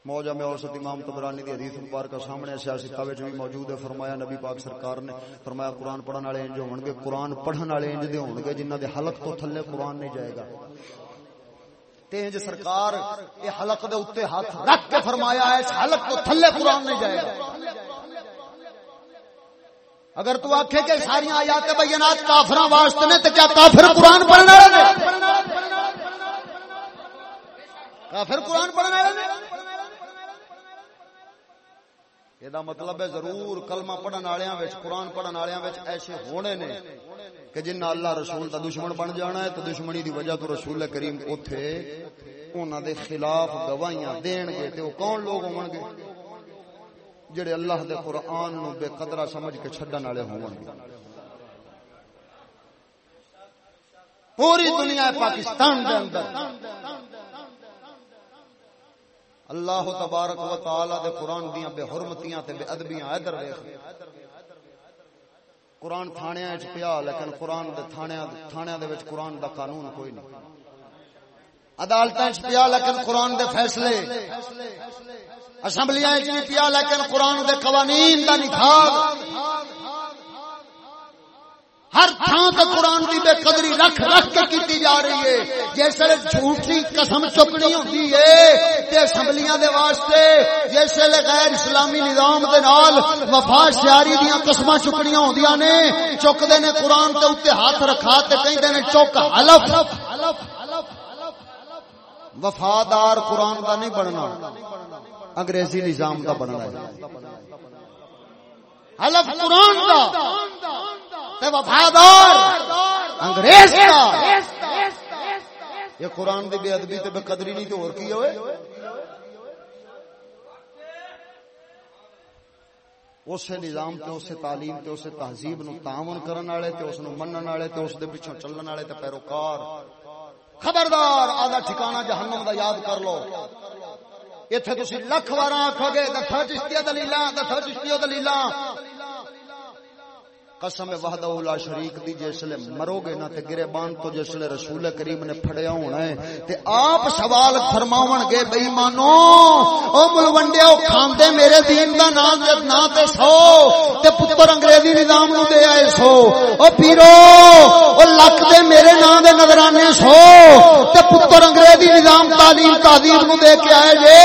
موجہ میں اوسط امام تبرانی دی حدیث مبارکہ سامنے سیاسی وچ بھی موجود ہے، فرمایا نبی پاک سرکار نے، فرمایا قرآن پڑھن والے انج ہون گے، قرآن پڑھن والے انج دے ہون گے، جنہاں دے حلق تو تھلے قرآن نہیں جائے گا۔ تینج سرکار اے حلق دے اوتے ہاتھ رکھ کے فرمایا ہے، اس حلق تو تھلے قرآن نہیں جائے گا۔ اگر تو آکھے کہ ساری آیات بینات کافراں واسطے نے، تے کیا کافر قرآن پڑھن والے نے؟ کافر قرآن پڑھن والے نے؟ یہ مطلب ہے ضرور کلمہ پڑھن والوں قرآن پڑھن والوں ایسے ہونے نے کہ جن اللہ رسول دا دشمن بن جانا ہے تو دشمنی دی وجہ تو رسول کریم اوتھے انہاں دے خلاف گواہیاں دین گے تے او کون لوگ ہون گے جڑے اللہ دے قرآن نو بے قدرہ سمجھ کے چھڈن والے ہون گے پوری دنیا پاکستان دے اندر اللہ تبارک و تعالی دے قرآن دیاں بے حرمتیاں تے بے ادبیاں، ادھر ویکھ۔ قرآن تھانیاں وچ پیا، لیکن قرآن دے تھانیاں تھانیاں دے وچ قرآن دا قانون کوئی نہیں۔ عدالتاں وچ پیا، لیکن قرآن دے فیصلے۔ اسمبلیاں وچ پیا، لیکن قرآن دے قوانین دا نفاذ ہر تھان تے قرآن کی بے قدری رکھ رکھ کے کیتی جا رہی ہے۔ جیسے جھوٹی قسم چکنی ہوتی ہے تے اسمبلیاں دے واسطے، جیسے غیر اسلامی نظام دے نال وفا شیاری دیاں قسماں چکنیاں ہوندیاں نے، چکدے نے قرآن دے اوتے ہاتھ رکھا تے کہندے نے چوک حلف۔ وفادار قرآن دا نہیں بننا، انگریزی نظام دا بننا ہے۔ حلف قرآن دا۔ وفادار انگریز یہ قرآن دی بے ادبی تے بے قدری نہیں تو اور کی ہوئے؟ اسے نظام تے اسے تعلیم تے اسے تہذیب نو تعاون کرن والے تے، اس نو منن والے تے، اس دے پیچھے چلن والے تے پیروکار۔ خبردار، آدھا ٹھکانہ جہنم دا یاد کر لو۔ ایتھے تسی لکھ وار آکھو گے دفع چشتیاں دلیلاں دفع چشتیاں دلیلاں۔ قسم وحدہ اولا شریک دی جسلے مرو گے نا تے گرے بان تو جسلے رسول کریم نے پھڑیا ہونا ہے، تے آپ سوال فرماون گے بے ایمانو، او ملونڈے او کھاندے میرے دین دا نا تے نا تے سو، تے پتر انگریزی نظام نو دے آئے سو، او پیرو، او لک دے میرے نا دے نظرانے سو، تے پتر انگریزی نظام تعلیم تعظیم نو دے کے آئے جے،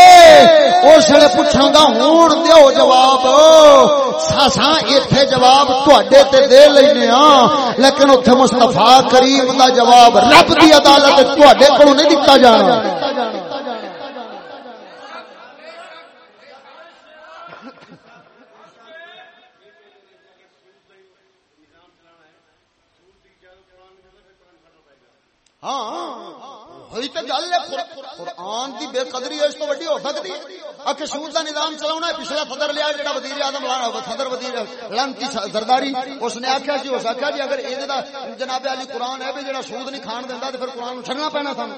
او سڑے پچھاں گا، ہون دیو جواب، ساساں ایتھے جواب تواڈے تے دے لینے ہاں لیکن اتنے مستفا کریم دا جواب رب دی عدالت تواڈے کولو نہیں دتا جانا ہاں ہوئی تے گل ہے قرآن دی بے قدری اس تو وڈی ہو سکتی اکھے سود دا نظام چلاونا ہے پچھلا صدر لیا، جڑا وزیر اعظم لانا صدر وزیر لانتی زرداری اس نے آکھیا جی اس آکھیا جی اگر اے دا جناب علی قرآن ہے، بھی جڑا سود نہیں کھان دیندا تے پھر قرآن چھڑنا پینا سانو۔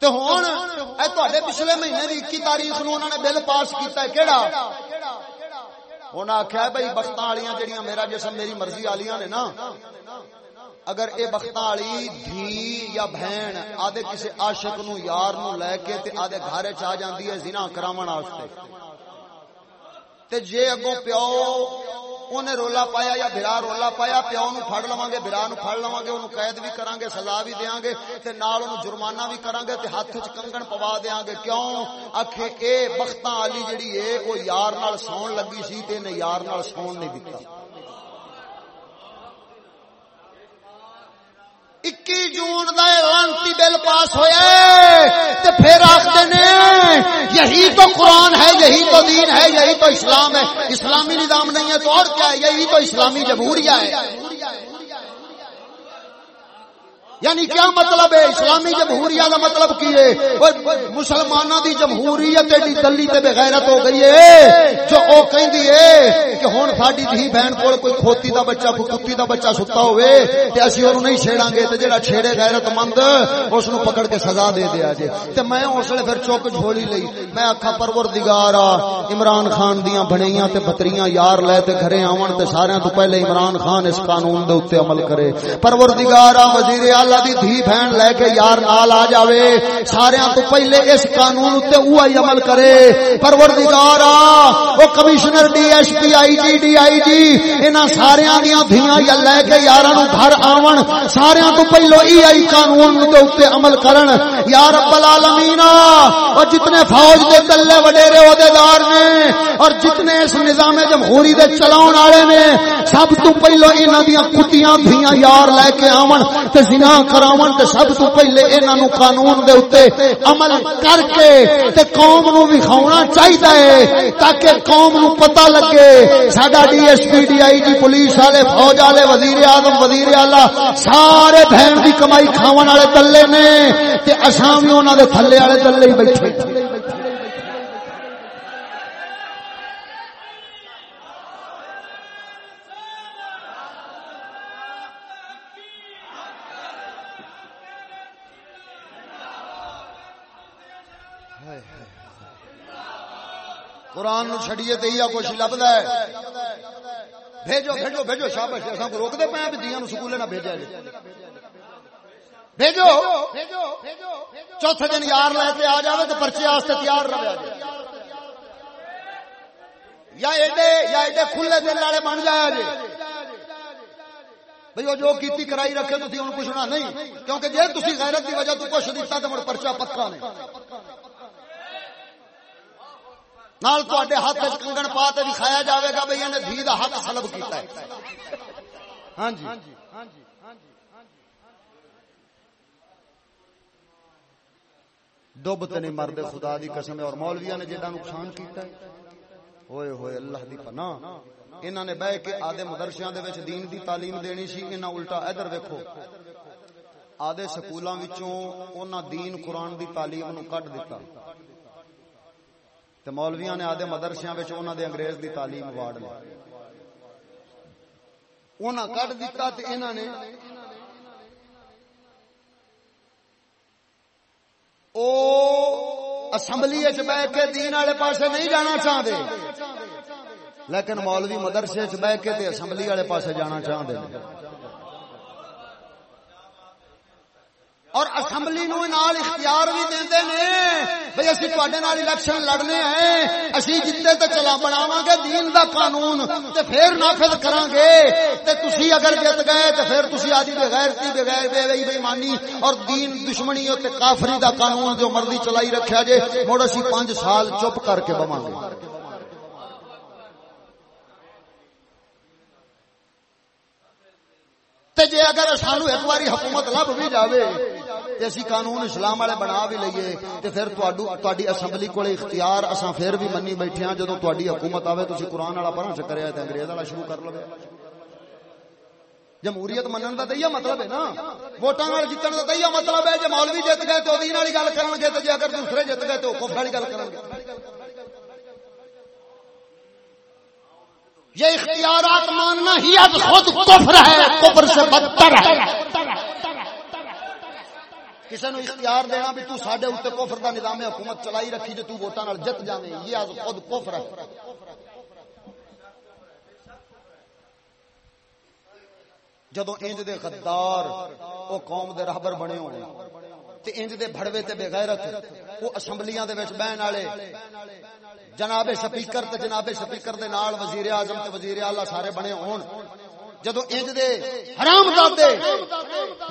تے ہن اے تواڈے پچھلے مہینے دی 21 تاریخ نو انہوں نے بل پاس کیتا ہے، کیڑا؟ انہاں آکھیا بھائی بختاں والیاں جڑیاں میرا جسم، میری مرضی والیاں نے نا۔ اگر اے بخت والی دھی یا بہن آدھے کسی عاشق نو یار نو لے کے تے آدھے گھر چ آ جاندی ہے زنا کراون واسطے۔ تے جے اگوں پیو اونے رولا پایا یا بھرا رولا پایا، پیو نو پھڑ لواں گے بھرا نو پھڑ لواں گے، اونوں قید بھی کران گے، سزا بھی دیاں گے، تے نال اونوں جرمانہ بھی کران گے، تے ہاتھ وچ کنگن پوا دیاں گے۔ کیوں؟ اکھے اے بختاں والی جڑی اے، او یار نال سون لگی سی تے نے یار نال سون نہیں دتا۔ اکی جون دا لانتی بل پاس ہوا تو پھر آخر نے، یہی تو قرآن ہے، یہی تو دین ہے، یہی تو اسلام ہے۔ اسلامی نظام نہیں ہے تو اور کیا ہے؟ یہی تو اسلامی جمہوریہ ہے۔ یعنی کیا مطلب ہے؟ اسلامی جمہوریہ کا مطلب کی ہے؟ مسلمانوں دی جمہوریت ایڈی دلی تے بغیرت ہو گئی ہے۔ جو او کہندی ہے کہ ہن ساڈی دھی بہن کول کوئی کھوتی دا بچہ، کتی دا بچہ ستا ہوئے تے اسی اونوں نہیں چھیڑاں گے تے جڑا چھیڑے غیرت مند اس نو پکڑ کے سزا دے دیا جے۔ تے میں اس ویلے پھر چوک جھولی لئی۔ میں آکھا پروردگارا عمران خان دیاں بھڑیاں تے بتریاں یار لے تے گھرے آون تے سارے تو پہلے عمران خان اس قانون دے اوتے عمل کرے۔ پروردگارا وزیر اعلی دی دھی بہن لے کے یار نال آ جاوے۔ سارے تو پہلے اس قانون تے او ہی عمل کرے۔ پروردگار او commissioner D S P I G D I G انہاں سارے دیاں دھیاں یا لے کے یاراں نو گھر آون۔ سارے تو پہلو ای آئی قانون دے اوتے عمل کرن۔ یا رب العالمین او جتنے فوج دے دلے وڈیرے عہدیدار نے، اور جتنے اس نظام جمہوری دے چلاون والے نے، سب تو پہلو انہاں دیاں کتیاں دھیاں یار لے کے آون۔ تے زنا کراون تے سب تو پہلے انہاں نو قانون دے اوتے عمل کر کے تے قوم نو وکھاونا چاہیدا ہے تاکہ قوم نو پتہ لگے ساڈا D S P, D I G police والے، فوج والے، وزیر اعظم، وزیر اعلی، سارے بہن دی کمائی کھاون والے تلے نے تے اساں وی انہاں دے تھلے والے تلے ہی بیٹھے قرآن نو چھڑیے تے یا کچھ لبدا ہے۔ بھیجو بھیجو بھیجو شاباش اساں کو روک دے پے بھی دیاں نو سکول نہ بھیجا جے بھیجو، چوتھے دن یار لے کے آ جاوے تے پرچے واسطے تیار رہے جے یا ایڈے یا ایڈے کھلے دل والے بن جایا جے۔ بھئی وہ جو کیتی کرائی رکھے تو تھی ان کچھ نہ نہیں، کیونکہ جے تسی غیرت دی وجہ تو کچھ دیتا تے مڑ پرچہ پکا نہیں۔ نال تے ہاتھ کنگن پا تے کھایا جاوے گا بھائی انہیں دھی دا حق سلب کیتا ہے۔ ہاں جی۔ ڈب تے نہیں مرد خدا دی قسم اور مولویا نے جہاں نقصان کیتا ہے۔ ہوئے ہوئے، اللہ دی پناہ انہوں نے بہ کے آدھے مدرسیاں دے وچ دین دی تعلیم دینی سی، انہاں الٹا ادھر ویکھو۔ آدھے سکولاں وچوں انہاں دین قرآن دی تعلیم نو کڈ دیتا تے مولویاں نے آدھے مدرسیاں وچ انہاں دے انگریز دی تعلیم واڑ لی۔ انہاں کڈ دیتا تے انہاں نے او اسمبلی وچ بیٹھ کے دین والے پاسے نہیں جانا چاہندے۔ لیکن مولوی مدرسے وچ بیٹھ کے تے اسمبلی والے پاسے جانا چاہندے۔ اور اسمبلی نو نال اختیار بھی دیندے نے۔ بھئی اسی تواڈے نال الیکشن لڑنے ہیں۔ اسی جتے تے چلا بناواں گے دین دا قانون تے پھر نافذ کراں گے تے تسی اگر جت گئے تے پھر تسی آدی بے غیرتی بے غیر بے وی بے ایمانی اور دین دشمنی تے کافری دا قانون جو مرضی چلائی رکھیا جے، مڑ اسی 5 سال چپ کر کے بواں گے۔ تے جے اگر سانو ایک باری حکومت لب بھی جاوے تے اسی قانون اسلام والے بنا بھی لئیے، تے پھر تواڈو تواڈی اسمبلی کولے اختیار اساں پھر بھی منی بیٹھے ہاں جدوں تواڈی حکومت آوے، تسی قرآن والا پڑھن چ کریا تے انگریز والا شروع کر لو۔ جمہوریت منن دا دیا مطلب ہے نا۔ ووٹاں نال جتن دا دیا مطلب ہے، جے مولوی جت گئے تو دین والی گل کرن گے، تے جے اگر دوسرے جت گئے تو کفر والی گل کرن گے۔ یہ اختیارات ماننا ہی اب خود کفر ہے، کفر سے بدتر ہے۔ کسی نو اختیار دینا بھی تو ساڈے اوتے کفر دا نظام حکومت چلائی رکھی جو تو ووٹاں نال جت جاویں، یہ از خود کفر ہے۔ جدو انج دے غدار، او قوم دے رہبر بنے ہونے، تے انج دے بھڑوے تے بے غیرت، او اسمبلیاں دے وچ بہن والے، جناب سپیکر تے جناب سپیکر دے نال وزیر اعظم تے وزیر اعلی سارے بنے ہون۔ جدو انج دے حرام زادے،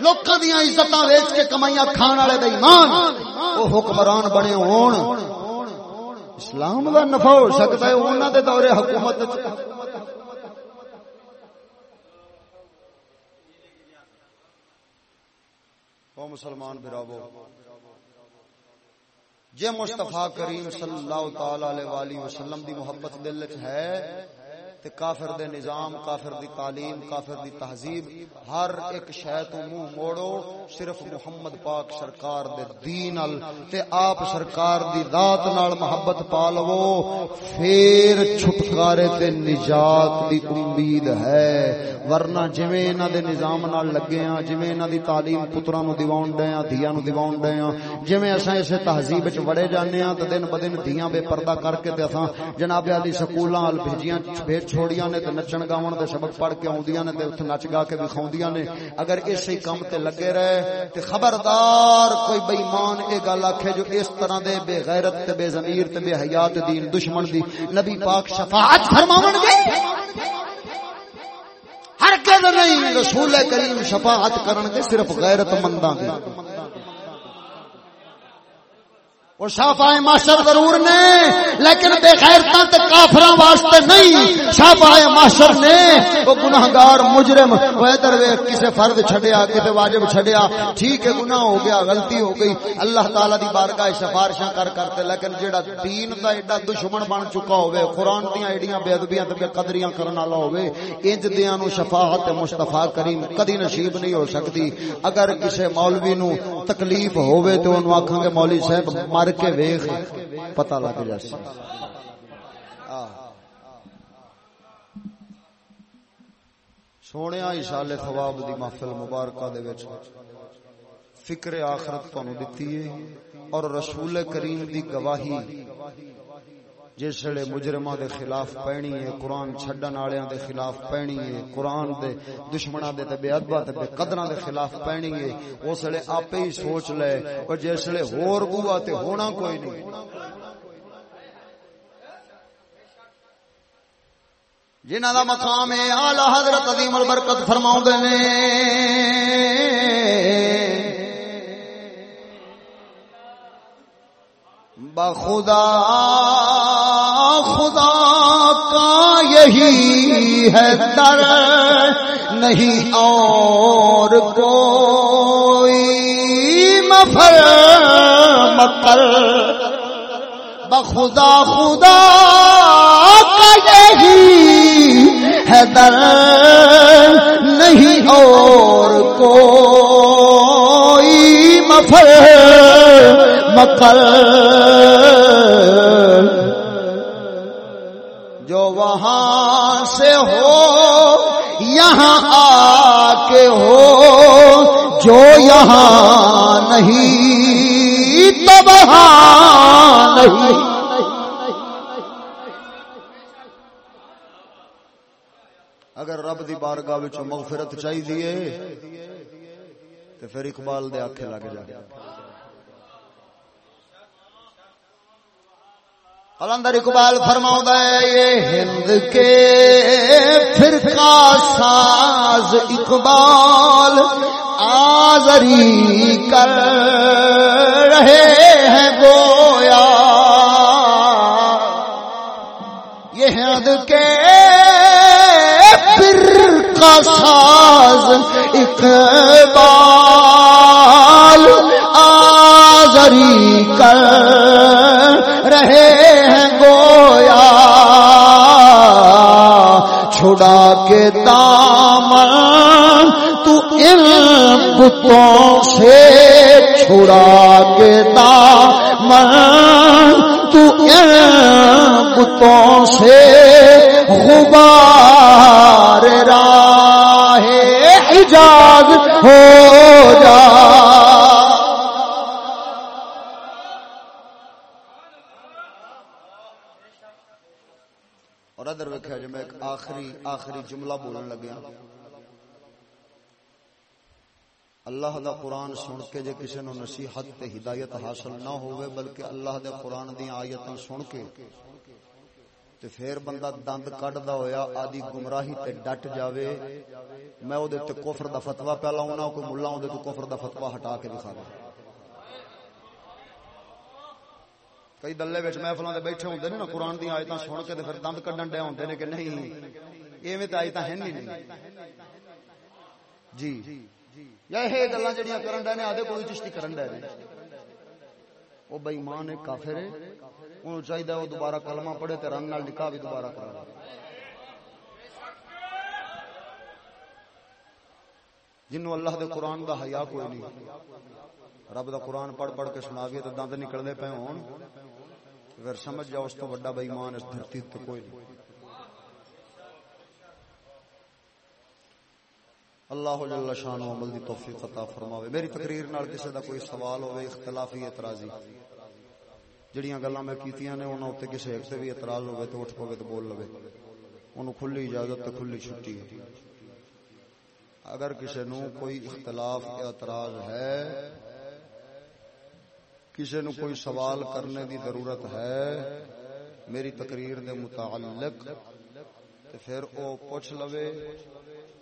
لوکاں دیاں عزتاں ویچ کے کمائیاں کھان والے بے ایمان، او حکمران بنے ہون۔ اسلام دا نفع ہو سکتا ہے، انہاں دے دور حکومت او مسلمان براو جے مصطفی کریم صلی اللہ تعالی علیہ والہ وسلم دی محبت دل ہے تے کافر دے نظام، کافر دی تعلیم، کافر دی تہذیب، ہر ایک شے تو منہ موڑو، صرف محمد پاک سرکار دے دین ال تے آپ سرکار دی ذات نال محبت پا لو، پھر چھٹکارے تے نجات دی امید ہے۔ ورنہ جویں انہاں دے نظام نال لگے ہاں جویں انہاں دی تعلیم پتراں نو دیواون دے ہاں دھیاں نو دیواون دے ہاں جویں اساں اسے تہذیب وچ وڑے جانے ہاں تے دن بدن دھیاں بے پردہ کر کے تے اساں جناب علی سکولاں ال بھیجیاں، بھیج چھوڑیاں نے تے نچن گاون دے سبق پڑھ کے اوندیاں نے تے اوتھے نچ گا کے وکھاوندیاں نے۔ اگر اسی کم تے لگے رہے تے خبردار کوئی بے ایمان اے گل آکھے جو اس طرح دے بے غیرت تے بے ضمیر تے بے حیا تے دین دشمن دی نبی پاک شفاعت فرماون گے۔ ہر نہیں، رسول کریم شفاعت کرن گے صرف غیرت منداں دی۔ وہ شافائے معاشر ضرور نے، لیکن بے غیرتاں تے کافراں واسطے نہیں۔ شافائے معاشر نے وہ گناہگار، مجرم وہ ادھر ویکھ، کسے فرض چھڈیا، کسے واجب چھڈیا۔ ٹھیک ہے، گناہ ہو گیا، غلطی ہو گئی۔ اللہ تعالی دی بارگاہ سفارشاں کر کرتے لیکن جیڑا دین دا ایڈا دشمن بن چکا ہوے قرآن دیاں ایڈیاں بے ادبیاں تے قدریاں کرن والا ہوے انج دیاں نو شفاعت مصطفی کریم کدی نصیب نہیں ہو سکتی۔ اگر کسے مولوی نو تکلیف ہوے تے اونوں آکھاں گے مولوی صاحب مر کے ویخ پتا لگ جائے سونے اشال خواب دی محفل مبارکہ دے وچ فکر آخرت تانوں دتی ہے اور رسول کریم دی گواہی جس ویلے مجرماں دے خلاف پینی ہے، قرآن چھڈن والےاں دے خلاف پینی ہے، قرآن دے دشمناں دے تے بے ادبا تے بے قدراں دے خلاف پینی ہے۔ اس ویلے آپے ہی سوچ لے، اور جس ویلے ہور بوا تے ہونا کوئی نہیں۔ جنہ دا مقام ہے اعلی حضرت عظیم البرکت فرماؤں دے نے بخدا خدا کا یہی ہے در۔ نہیں اور کوئی مفر مکر۔ بخدا خدا کا یہی ہے در۔ نہیں اور کوئی مفر مکر۔ یہاں آ کے ہو جو یہاں نہیں، تو وہاں نہیں۔ اگر رب دی بارگاہ وچ مغفرت چاہیے تو پھر اقبال دے آکھے لگ جائے۔ قلندر اقبال فرماؤں یہ ہند کے فرقہ ساز اقبال آزری کر رہے ہیں گویا۔ یہ ہند کے فرقہ ساز اقبال آزری کر رہے ہیں اڑا کے دامن تو ان بتوں سے چھڑا کے دامن تو ان بتوں سے غبار آخری آخری جملہ بولن لگیا اللہ دا قرآن سن کے جے کسی نو نصیحت تے ہدایت حاصل نہ ہوئے بلکہ اللہ دے قرآن دی آیتاں سن کے تے پھر بندہ دند کڈدا ہویا آدی گمراہی تے ڈٹ جاوے۔ میں او دے تے کفر دا فتوی پہ لاؤنا کوئی ملا او دے تو کفر دا فتوی ہٹا کے دکھا دے کئی دلے وچ محفلاں دے بیٹھے ہوندے نے نا قرآن دی آیتاں سن کے تے پھر دند کڈن ڈے ہوندے نے کہ نہیں ایویں تے آیتاں ہیں نہیں جی یا یہ گلا جہاں کرن ڈے نے آدھے کوئی چشتی کرن ڈے نے وہ بے ایمان ہے کافر ہے انہوں چاہیے وہ دوبارہ کلمہ پڑھے تے رنگ نال نکاح بھی دوبارہ کرا جنوں اللہ دے قرآن دا حیا کوئی نہیں رب دا قرآن پڑھ پڑھ کے سناویے تو دند نکلدے پے ہون۔ اگر سمجھ جاؤ اس تو بڑا بے ایمان اس دھرتی تے کوئی نہیں۔ اللہ جل شان و عمل دی توفیق عطا فرماوے۔ میری تقریر نال کسی دا کوئی سوال ہوے اختلافی اعتراضی۔ جڑیاں گلاں میں کیتیاں نے، انہاں تے کسی ایک تے بھی اعتراض ہوے تے اٹھ پوے تے بول لوے۔ اونوں کھلی اجازت تے کھلی چھٹی ہے۔ اگر کسی نو کوئی اختلاف، اعتراض ہے کسی نو کوئی سوال کرنے دی ضرورت ہے، میری تقریر دے متعلق، تے پھر او پوچھ لوے،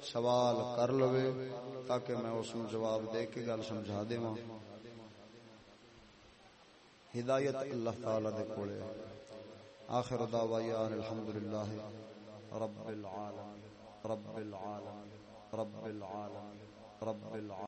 سوال کر لوے، تاکہ میں اس نو جواب دے کے گل سمجھا دیواں۔ ہدایت اللہ تعالی دے کولے۔ آخر دعوایا الحمدللہ رب العالمین رب العالمین رب العالمین رب العالمین۔